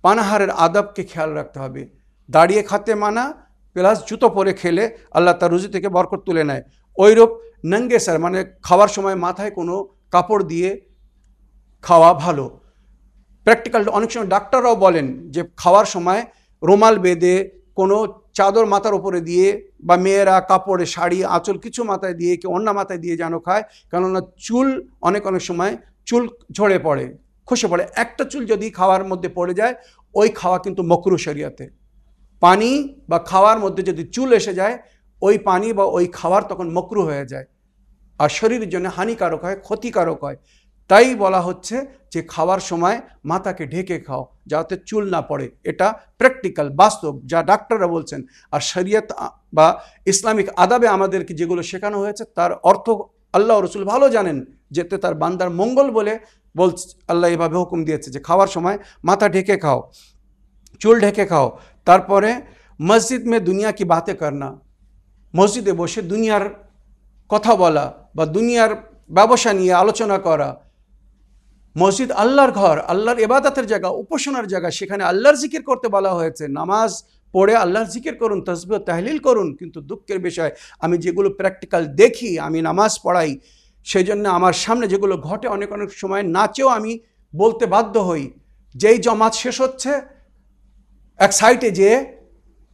পানাহারের আদাবকে খেয়াল রাখতে হবে। দাঁড়িয়ে খাতে মানা, প্লাস জুতো পরে খেলে আল্লাহ তার রুজি থেকে বরকত তুলে নেয়। ওইরূপ নঙ্গে স্যার মানে খাওয়ার সময় মাথায় কোনো কাপড় দিয়ে খাওয়া ভালো। প্র্যাকটিক্যাল, অনেক সময় ডাক্তাররাও বলেন যে খাওয়ার সময় রুমাল বেঁধে কোনো চাদর মাথার উপরে দিয়ে বা মেয়েরা কাপড়ে শাড়ি, আঁচল কিছু মাথায় দিয়ে কি অন্য মাথায় দিয়ে যেন খায়, কেননা চুল অনেক অনেক সময় চুল ঝরে পড়ে, খসে পড়ে। একটা চুল যদি খাওয়ার মধ্যে পড়ে যায়, ওই খাওয়া কিন্তু মকরু শরিয়াতে। পানি বা খাওয়ার মধ্যে যদি চুল এসে যায়, ওই পানি বা ওই খাওয়ার তখন মকরু হয়ে যায়। আর শরীরের জন্য হানিকারক হয়, ক্ষতিকারক হয়। তাই বলা হচ্ছে যে খাওয়ার সময় মাথাকে ঢেকে খাও, যাতে চুল না পড়ে। এটা প্র্যাকটিক্যাল বাস্তব, যা ডাক্তাররা বলছেন। আর শরিয়ত বা ইসলামিক আদাবে আমাদেরকে যেগুলো শেখানো হয়েছে, তার অর্থ আল্লাহ রসুল ভালো জানেন। যেতে তার বান্দার মঙ্গল বলে বল আল্লাহ এভাবে হুকুম দিয়েছে যে খাওয়ার সময় মাথা ঢেকে খাও, চুল ঢেকে খাও। তারপরে মসজিদ মে দুনিয়া কি বাতে করনা? মসজিদে বসে দুনিয়ার কথা বলা বা দুনিয়ার ব্যবসা নিয়ে আলোচনা করা। মসজিদ আল্লাহর ঘর, আল্লাহর এবাদাতের জায়গা, উপাসনার জায়গা, সেখানে আল্লাহর জিকির করতে বলা হয়েছে। নামাজ পড়ে আল্লাহর জিকির করুন তসবি তাহলিল করুন, কিন্তু দুঃখের বিষয়, আমি যেগুলো প্র্যাকটিক্যাল দেখি, আমি নামাজ পড়াই সেই জন্য আমার সামনে যেগুলো ঘটে অনেক অনেক সময় নাচেও আমি বলতে বাধ্য হই। যেই জমাত শেষ হচ্ছে, এক সাইটে যে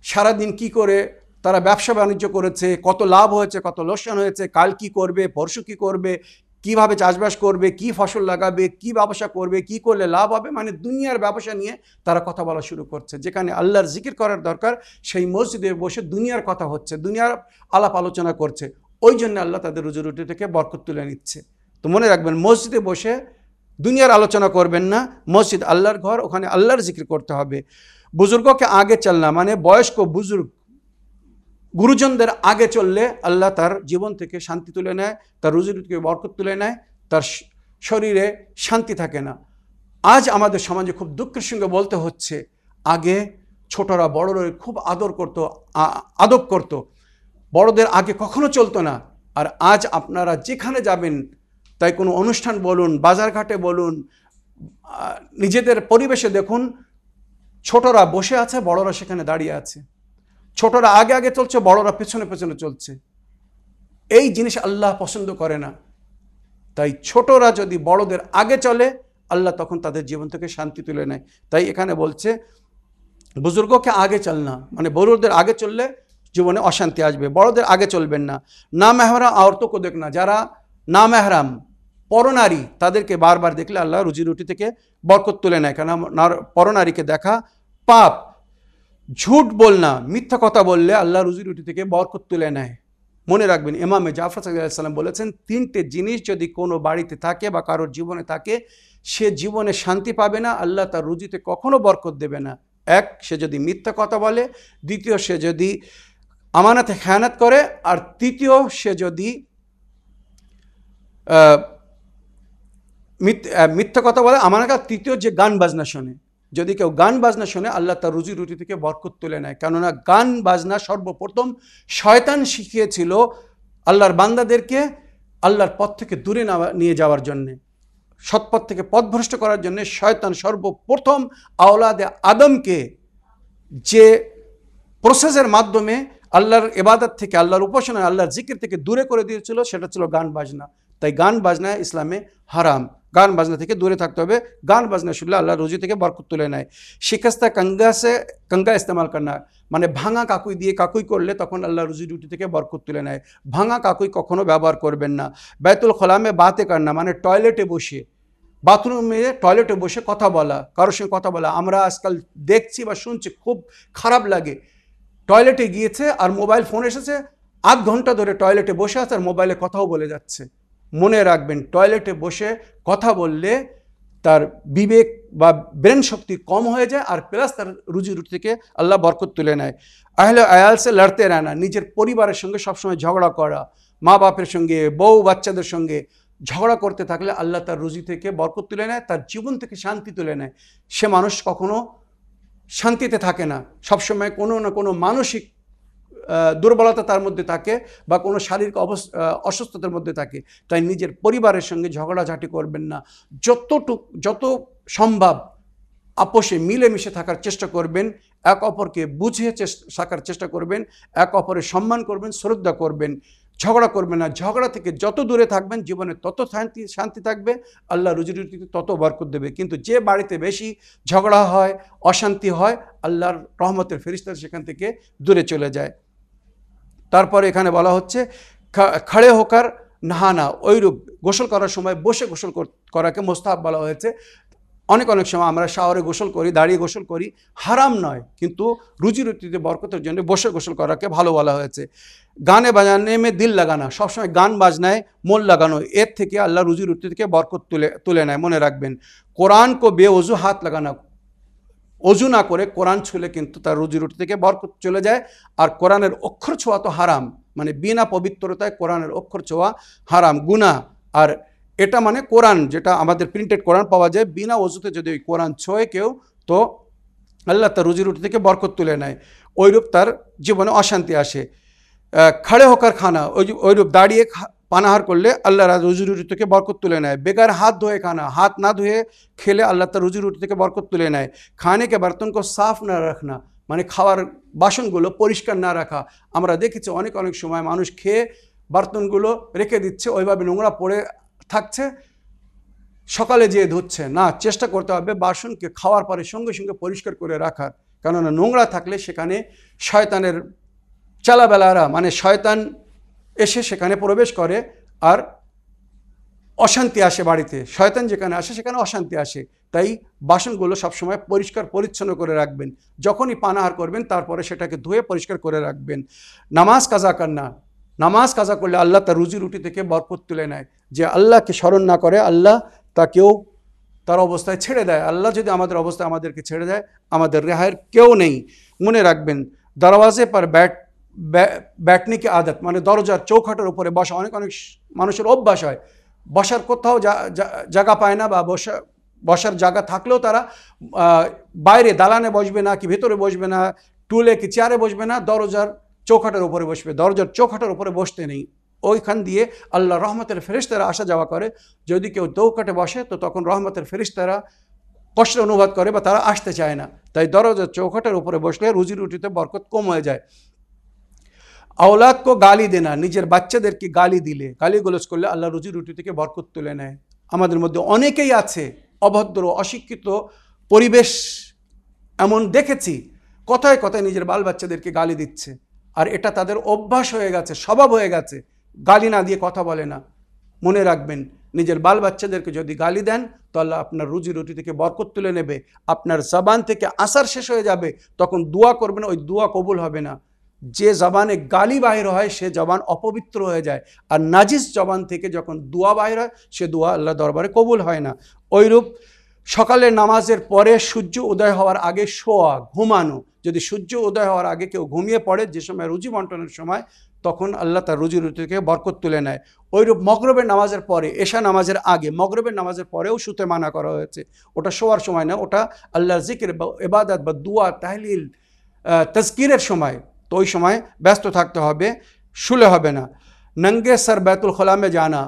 সারাদিন কি করে তারা ব্যবসা বাণিজ্য করেছে, কত লাভ হয়েছে, কত লোকসান হয়েছে, কাল কি করবে, পরশু কি করবে, কীভাবে চাষবাস করবে, কি ফসল লাগাবে, কি ব্যবসা করবে, কি করলে লাভ হবে মানে দুনিয়ার ব্যবসা নিয়ে তারা কথা বলা শুরু করছে। যেখানে আল্লাহর জিকির করার দরকার, সেই মসজিদে বসে দুনিয়ার কথা হচ্ছে, দুনিয়ার আলাপ আলোচনা করছে। ওই জন্য আল্লাহ তাদের রুজি রুটি থেকে বরকত তুলে নিচ্ছে। তো মনে রাখবেন, মসজিদে বসে দুনিয়ার আলোচনা করবেন না, মসজিদ আল্লাহর ঘর, ওখানে আল্লাহর জিকির করতে হবে। বুজুর্গকে আগে চলনা মানে বয়স্ক বুজুর্গ, গুরুজনদের আগে চললে আল্লাহ তার জীবন থেকে শান্তি তুলে নেয়, তার রুজি রুটিকে বরকত তুলে নেয়, তার শরীরে শান্তি থাকে না। আজ আমাদের সমাজে খুব দুঃখের সঙ্গে বলতে হচ্ছে, আগে ছোটরা বড়রা খুব আদর করতো আদব করতো। বড়দের আগে কখনো চলতো না। আর আজ আপনারা যেখানে যাবেন, তাই কোনো অনুষ্ঠান বলুন, বাজারঘাটে বলুন নিজেদের পরিবেশে দেখুন, ছোটরা বসে আছে, বড়রা সেখানে দাঁড়িয়ে আছে। ছোটরা আগে আগে চলছে, বড়রা পেছনে পেছনে চলছে। এই জিনিস আল্লাহ পছন্দ করে না। তাই ছোটরা যদি বড়দের আগে চলে, আল্লাহ তখন তাদের জীবন থেকে শান্তি তুলে নেয়। তাই এখানে বলছে, বুজুর্গকে আগে চলনা মানে বড়দের আগে চললে জীবনে অশান্তি আসবে, বড়দের আগে চলবেন না। না মেহরা আওরতকে দেখ না। যারা না মেহরাম, পরনারী, তাদেরকে বারবার দেখলে আল্লাহ রুজি রুটি থেকে বরকত তুলে নেয়। কেন পরনারীকে দেখা পাপ। ঝুট বলনা মিথ্যা কথা বললে আল্লাহ রুজি রুটি থেকে বরকত তুলে নেয়। মনে রাখবেন, ইমামে জাফর সাল্লাম বলেছেন, তিনটে জিনিস যদি কোনো বাড়িতে থাকে বা কারোর জীবনে থাকে, সে জীবনে শান্তি পাবে না, আল্লাহ তার রুজিতে কখনো বরকত দেবে না। এক, সে যদি মিথ্যা কথা বলে, দ্বিতীয়, সে যদি আমানাতে খেয়ানাত করে, আর তৃতীয়, সে যদি মিথ্যা কথা বলে আমার কাছে তৃতীয় যে গান বাজনা শোনে, যদি কেউ গান বাজনা শোনে, আল্লাহ তার রুজি রুটি থেকে বরকত তুলে নেয়। কেননা গান বাজনা সর্বপ্রথম শয়তান শিখিয়েছিল আল্লাহর বান্দাদেরকে আল্লাহর পথ থেকে দূরে নিয়ে যাওয়ার জন্যে। সৎপথ থেকে পথভ্রষ্ট করার জন্য শয়তান সর্বপ্রথম আওলাদে আদমকে যে প্রসেসের মাধ্যমে আল্লাহর এবাদত থেকে, আল্লাহর উপাসনা আল্লাহর জিকির থেকে দূরে করে দিয়েছিল, সেটা ছিল গান বাজনা। তাই গান বাজনা ইসলামে হারাম। গান বাজনা থেকে দূরে থাকতে হবে। গান বাজনা শুনলে আল্লাহ রুজি থেকে বরকত তুলে নেয়। শিকাস্তা কঙ্গা সে কঙ্গা ইস্তেমাল করনা। মানে ভাঙা কাকুই দিয়ে কাকুই করলে তখন আল্লাহ রুজি রুটি থেকে বরকত তুলে নেয়। ভাঙা কাকুই কখনো ব্যবহার করবেন না। বেতুল খোলামে বাতে কান্না মানে টয়লেটে বসে। বাথরুমে টয়লেটে বসে কথা বলা, কারোর সঙ্গে কথা বলা। আমরা আজকাল দেখছি বা শুনছি, খুব খারাপ লাগে। টয়লেটে গিয়েছে আর মোবাইল ফোন এসেছে। আধ ঘণ্টা ধরে টয়লেটে বসে আছে আর মোবাইলে কথাও বলে যাচ্ছে। মনে রাখবেন, টয়লেটে বসে কথা বললে তার বিবেক বা ব্রেন শক্তি কম হয়ে যায় আর প্লাস তার রুজি রুটি থেকে আল্লাহ বরকত তুলে নেয়। আহলে আয়ালসে লড়তে রায় না নিজের পরিবারের সঙ্গে সবসময় ঝগড়া করা, মা বাপের সঙ্গে, বউ বাচ্চাদের সঙ্গে ঝগড়া করতে থাকলে আল্লাহ তার রুজি থেকে বরকত তুলে নেয়, তার জীবন থেকে শান্তি তুলে নেয়। সে মানুষ কখনো শান্তিতে থাকে না। সবসময় কোনো না কোনো মানসিক দুর্বলতা তার মধ্যে থাকে বা কোনো শারীরিক অবস- অসুস্থতার মধ্যে থাকে। তাই নিজের পরিবারের সঙ্গে ঝগড়াঝাটি করবেন না। যতটুক, যত সম্ভব আপোষে মিলেমিশে থাকার চেষ্টা করবেন। এক অপরকে বুঝিয়ে থাকার চেষ্টা করবেন। এক অপরের সম্মান করবেন, শ্রদ্ধা করবেন। ঝগড়া করবে না। ঝগড়া থেকে যত দূরে থাকবেন, জীবনে তত শান্তি শান্তি থাকবে, আল্লাহ রুজি রুটিতে তত বরকত দেবে। কিন্তু যে বাড়িতে বেশি ঝগড়া হয়, অশান্তি হয়, আল্লাহর রহমতের ফেরিস্তা সেখান থেকে দূরে চলে যায়। তারপরে এখানে বলা হচ্ছে খাড়ে হোকার নাহানা ওইরূপ গোসল করার সময় বসে গোসল করাকে মোস্তাহাব বলা হয়েছে। অনেক অনেক সময় আমরা শাওয়ারে গোসল করি, দাঁড়িয়ে গোসল করি, হারাম নয়, কিন্তু রুজি রুটিতে বরকতের জন্য বসে গোসল করাকে ভালো বলা হয়েছে। গানে বাজানে মে দিল লাগানা, সবসময় গান বাজনায় মন লাগানো, এর থেকে আল্লাহ রুজি রুটি থেকে বরকত তুলে তুলে নেয়, মনে রাখবেন। কোরআন কো বে অজু হাত লাগানা, অজু না করে কোরআন ছুলে কিন্তু তার রুজি রুটি থেকে বরকত চলে যায়, আর কোরআনের অক্ষর ছোঁয়া তো হারাম মানে বিনা পবিত্রতায় কোরআনের অক্ষর ছোঁয়া হারাম গুনা আর এটা মানে কোরআন, যেটা আমাদের প্রিন্টেড কোরআন পাওয়া যায়। বিনা অজুতে যদি ওই কোরআন ছোঁয়ে কেউ, তো আল্লাহ তার রুজি রুটি থেকে বরকত তুলে নেয়। ওইরূপ তার জীবনে অশান্তি আসে। খাড়ে হোকার খানা ওই ওইরূপ দাঁড়িয়ে পানাহার করলে আল্লাহ রুজি রুটি থেকে বরকত তুলে নেয়। বেকার হাত ধোয়ে খানা, হাত না ধুয়ে খেলে আল্লাহ তার রুজি রুটি থেকে বরকত তুলে নেয়। খানে কো সাফ না রাখনা মানে খাওয়ার বাসনগুলো পরিষ্কার না রাখা। আমরা দেখেছি অনেক অনেক সময় মানুষ খেয়ে বার্তনগুলো রেখে দিচ্ছে, ওইভাবে নোংরা পড়ে থাকছে, সকালে যেয়ে ধুচ্ছে। না, চেষ্টা করতে হবে বাসনকে খাওয়ার পরে সঙ্গে সঙ্গে পরিষ্কার করে রাখার। কেননা নোংরা থাকলে সেখানে শয়তানের চালাবেলারা মানে শয়তান এসে সেখানে প্রবেশ করে আর অশান্তি আসে বাড়িতে। শয়তান যেখানে আসে সেখানে অশান্তি আসে। তাই বাসনগুলো সবসময় পরিষ্কার, পরিচ্ছন্ন করে রাখবেন। যখনই পানাহার করবেন, তারপরে সেটাকে ধুয়ে পরিষ্কার করে রাখবেন। নামাজ কাজা কান্না নামাজ কাজা করলে আল্লাহ তার রুজি রুটি থেকে বরকত তুলে নেয়। যে আল্লাহকে স্মরণ না করে আল্লাহ তাকেও তার অবস্থায় ছেড়ে দেয়। আল্লাহ যদি আমাদের অবস্থায় আমাদেরকে ছেড়ে দেয়, আমাদের রেহাইয়ের কেউ নেই। মনে রাখবেন, দরওয়াজে পর ব্যাট, ব্য- ব্যাটনিকে আদত মানে দরজার চৌখাটের উপরে বসা, অনেক অনেক মানুষের অভ্যাস হয়। বসার কোথাও জায়গা পায় না বা বসা, বসার জায়গা থাকলেও তারা বাইরে দালানে বসবে না কি ভেতরে বসবে না, টুলে কি চেয়ারে বসবে না, দরজার চৌখাটের উপরে বসবে। দরজার চৌখাটের উপরে বসতে নেই। ওইখান দিয়ে আল্লাহ রহমতের ফেরিস্তারা আসা যাওয়া করে। যদি কেউ দৌকাটে বসে, তো তখন রহমতের ফেরিস্তারা কষ্ট অনুবাদ করে বা তারা আসতে চায় না। তাই দরজার চৌখাটের উপরে বসলে রুজি রুটিতে বরকত কম হয়ে যায়। আওলাদকে গালি দেনা, নিজের বাচ্চাদেরকে গালি দিলে? গালি গোলজ করলে আল্লাহ রুজি রুটি থেকে বরকত তুলে নেয়। আমাদের মধ্যে অনেকেই আছে, অভদ্র, অশিক্ষিত পরিবেশ এমন দেখেছি, কথায় কথায় নিজের বাল বাচ্চাদেরকে গালি দিচ্ছে। আর এটা তাদের অভ্যাস হয়ে গেছে, স্বভাব হয়ে গেছে। গালি না দিয়ে কথা বলে না। মনে রাখবেন, নিজের বাল বাচ্চাদেরকে যদি গালি দেন, তো আল্লাহ আপনার রুজি রুটি থেকে বরকত তুলে নেবে। আপনার জবান থেকে আসার শেষ হয়ে যাবে। তখন দোয়া করবেন, ওই দোয়া কবুল হবে না। যে জবানে গালি বাহির হয়, সে জবান অপবিত্র হয়ে যায়। আর নাজিস জবান থেকে যখন দোয়া বাহির হয়, সে দোয়া আল্লাহ দরবারে কবুল হয় না। ওইরূপ সকালে নামাজের পরে সূর্য উদয় হওয়ার আগে শোয়া, ঘুমানো। যদি সূর্য উদয় হওয়ার আগে কেউ ঘুমিয়ে পড়ে, যে সময় রুজি বন্টনের সময় তখন আল্লাহ তার রুজি রুটি থেকে বরকত তুলে নেয়। ওইরূপ মগরবের নামাজের পরে এশা নামাজের আগে মগরবের নামাজের পরেও শুতে মানা করা হয়েছে। ওটা শোয়ার সময় না ওটা আল্লাহর জিকির বা এবাদত বা দুয়া তাহলিল আহ, তজকিরের সময়। তো ওই সময় ব্যস্ত থাকতে হবে শুলে হবে না। নঙ্গে সর বেতুল খোলামে জানা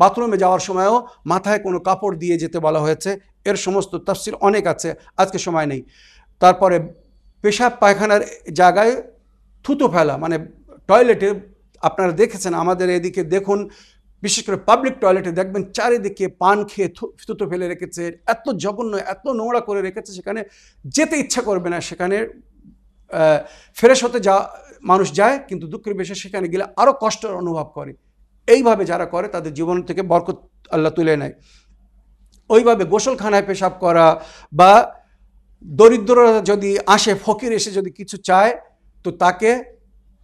বাথরুমে যাওয়ার সময়ও মাথায় কোনো কাপড় দিয়ে যেতে বলা হয়েছে। এর সমস্ত তফসিল অনেক আছে আজকে সময় নেই। তারপরে পেশাব পায়খানার জায়গায় থুতু ফেলা মানে টয়লেটে আপনারা দেখেছেন, আমাদের এদিকে দেখুন, বিশেষ করে পাবলিক টয়লেটে দেখবেন চারিদিকে পান খেয়ে থুতু ফেলে রেখেছে, এত জঘন্য, এত নোংরা করে রেখেছে, সেখানে যেতে ইচ্ছা করবে না, সেখানে ফ্রেশ হতে যা, মানুষ যায়, কিন্তু দুঃখের বিষয় সেখানে গেলে আরও কষ্ট অনুভব করে। এইভাবে যারা করে, তাদের জীবন থেকে বরকত আল্লাহ তুলে নেয়। ওইভাবে গোসলখানায় পেশাব করা বা দরিদ্ররা যদি আসে, ফকির এসে যদি কিছু চায় তো তাকে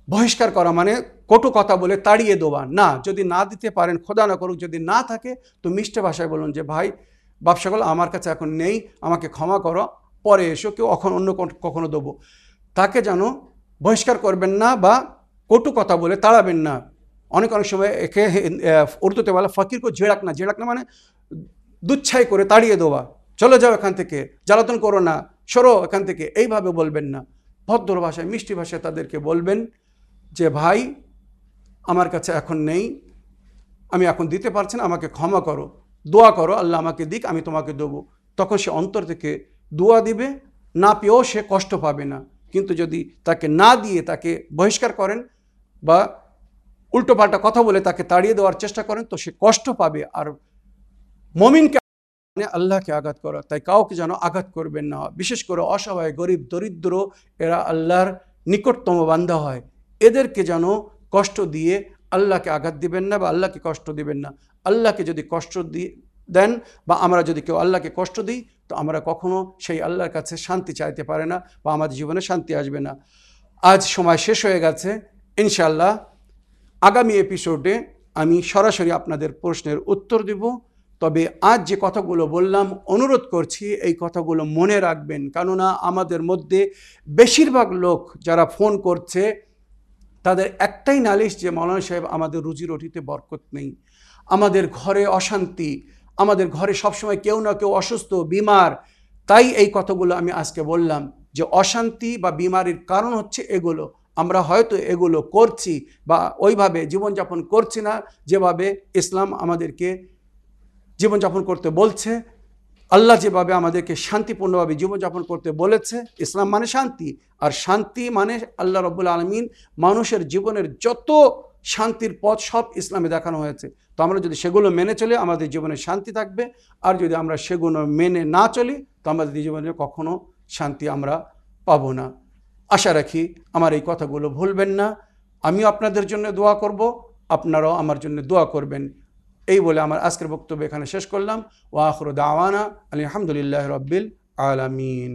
বহিষ্কার করা মানে কটু কথা বলে তাড়িয়ে দেওয়া। না, যদি না দিতে পারেন, খোদা না করুক, যদি না থাকে, তো মিষ্টি ভাষায় বলুন যে, ভাই, ব্যবসাগুলো আমার কাছে এখন নেই, আমাকে ক্ষমা করো, পরে এসো, কেউ এখন অন্য কখনো দেবো। তাকে যেন বহিষ্কার করবেন না বা কটু কথা বলে তাড়াবেন না। অনেক অনেক সময় একে উর্দুতে বলা ফকিরকে ঝেড়াক না ঝেড়াক না মানে দুচ্ছাই করে তাড়িয়ে দেওয়া। চলে যাও এখান থেকে, জ্বালাতন করো না, সরো এখান থেকে। এইভাবে বলবেন না। ভদ্র ভাষায়, মিষ্টি ভাষায় তাদেরকে বলবেন যে, ভাই, আমার কাছে এখন নেই। আমি এখন দিতে পারছি না, আমাকে ক্ষমা করো। দোয়া করো, আল্লাহ আমাকে দিক, আমি তোমাকে দেবো। তখন সে অন্তর থেকে দোয়া দিবে। না পেয়েও সে কষ্ট পাবে না। কিন্তু যদি তাকে না দিয়ে তাকে বহিষ্কার করেন বা উল্টোপাল্টা কথা বলে তাকে তাড়িয়ে দেওয়ার চেষ্টা করেন, তো সে কষ্ট পাবে। আর মমিনকে মানে আল্লাহকে আঘাত করা। তাই কাউকে যেন আঘাত করবেন না। বিশেষ করে অসহায়, গরিব, দরিদ্র, এরা আল্লাহর নিকটতম বান্ধা হয়। এদেরকে যেন কষ্ট দিয়ে আল্লাহকে আঘাত দিবেন না বা আল্লাহকে কষ্ট দিবেন না। আল্লাহকে যদি কষ্ট দিয়ে দেন বা আমরা যদি কেউ আল্লাহকে কষ্ট দিই, তো আমরা কখনো সেই আল্লাহর কাছে শান্তি চাইতে পারে না বা আমাদের জীবনে শান্তি আসবে না। আজ সময় শেষ হয়ে গেছে। ইনশাল্লাহ আগামী এপিসোডে আমি সরাসরি আপনাদের প্রশ্নের উত্তর দেব। তবে আজ যে কথাগুলো বললাম, অনুরোধ করছি এই কথাগুলো মনে রাখবেন। কেননা আমাদের মধ্যে বেশিরভাগ লোক যারা ফোন করছে, তাদের একটাই নালিশ যে মৌলানা সাহেব, আমাদের রুজি রুটিতে বরকত নেই। আমাদের ঘরে অশান্তি, আমাদের ঘরে সবসময় কেউ না কেউ অসুস্থ, বিমার। তাই এই কথাগুলো আমি আজকে বললাম যে অশান্তি বা বিমারির কারণ হচ্ছে এগুলো। আমরা হয়তো এগুলো করছি বা ওইভাবে জীবনযাপন করছি না, যেভাবে ইসলাম আমাদেরকে জীবনযাপন করতে বলছে, আল্লাহ যেভাবে আমাদেরকে শান্তিপূর্ণভাবে জীবনযাপন করতে বলেছে, ইসলাম মানে শান্তি। আর শান্তি মানে আল্লাহ রব্বুল আলমিন মানুষের জীবনের যত শান্তির পথ সব ইসলামে দেখানো হয়েছে। তো আমরা যদি সেগুলো মেনে চলি, আমাদের জীবনে শান্তি থাকবে। আর যদি আমরা সেগুলো মেনে না চলি, তো আমাদের জীবনে কখনো শান্তি আমরা পাবো না। আশা রাখি আমার এই কথাগুলো ভুলবেন না। আমিও আপনাদের জন্য দোয়া করব। আপনারাও আমার জন্য দোয়া করবেন। এই বলে আমার আজকের বক্তব্য এখানে শেষ করলাম। ওয়াখর দাওয়ানা আলহামদুলিল্লাহ রব্বিল আলামিন।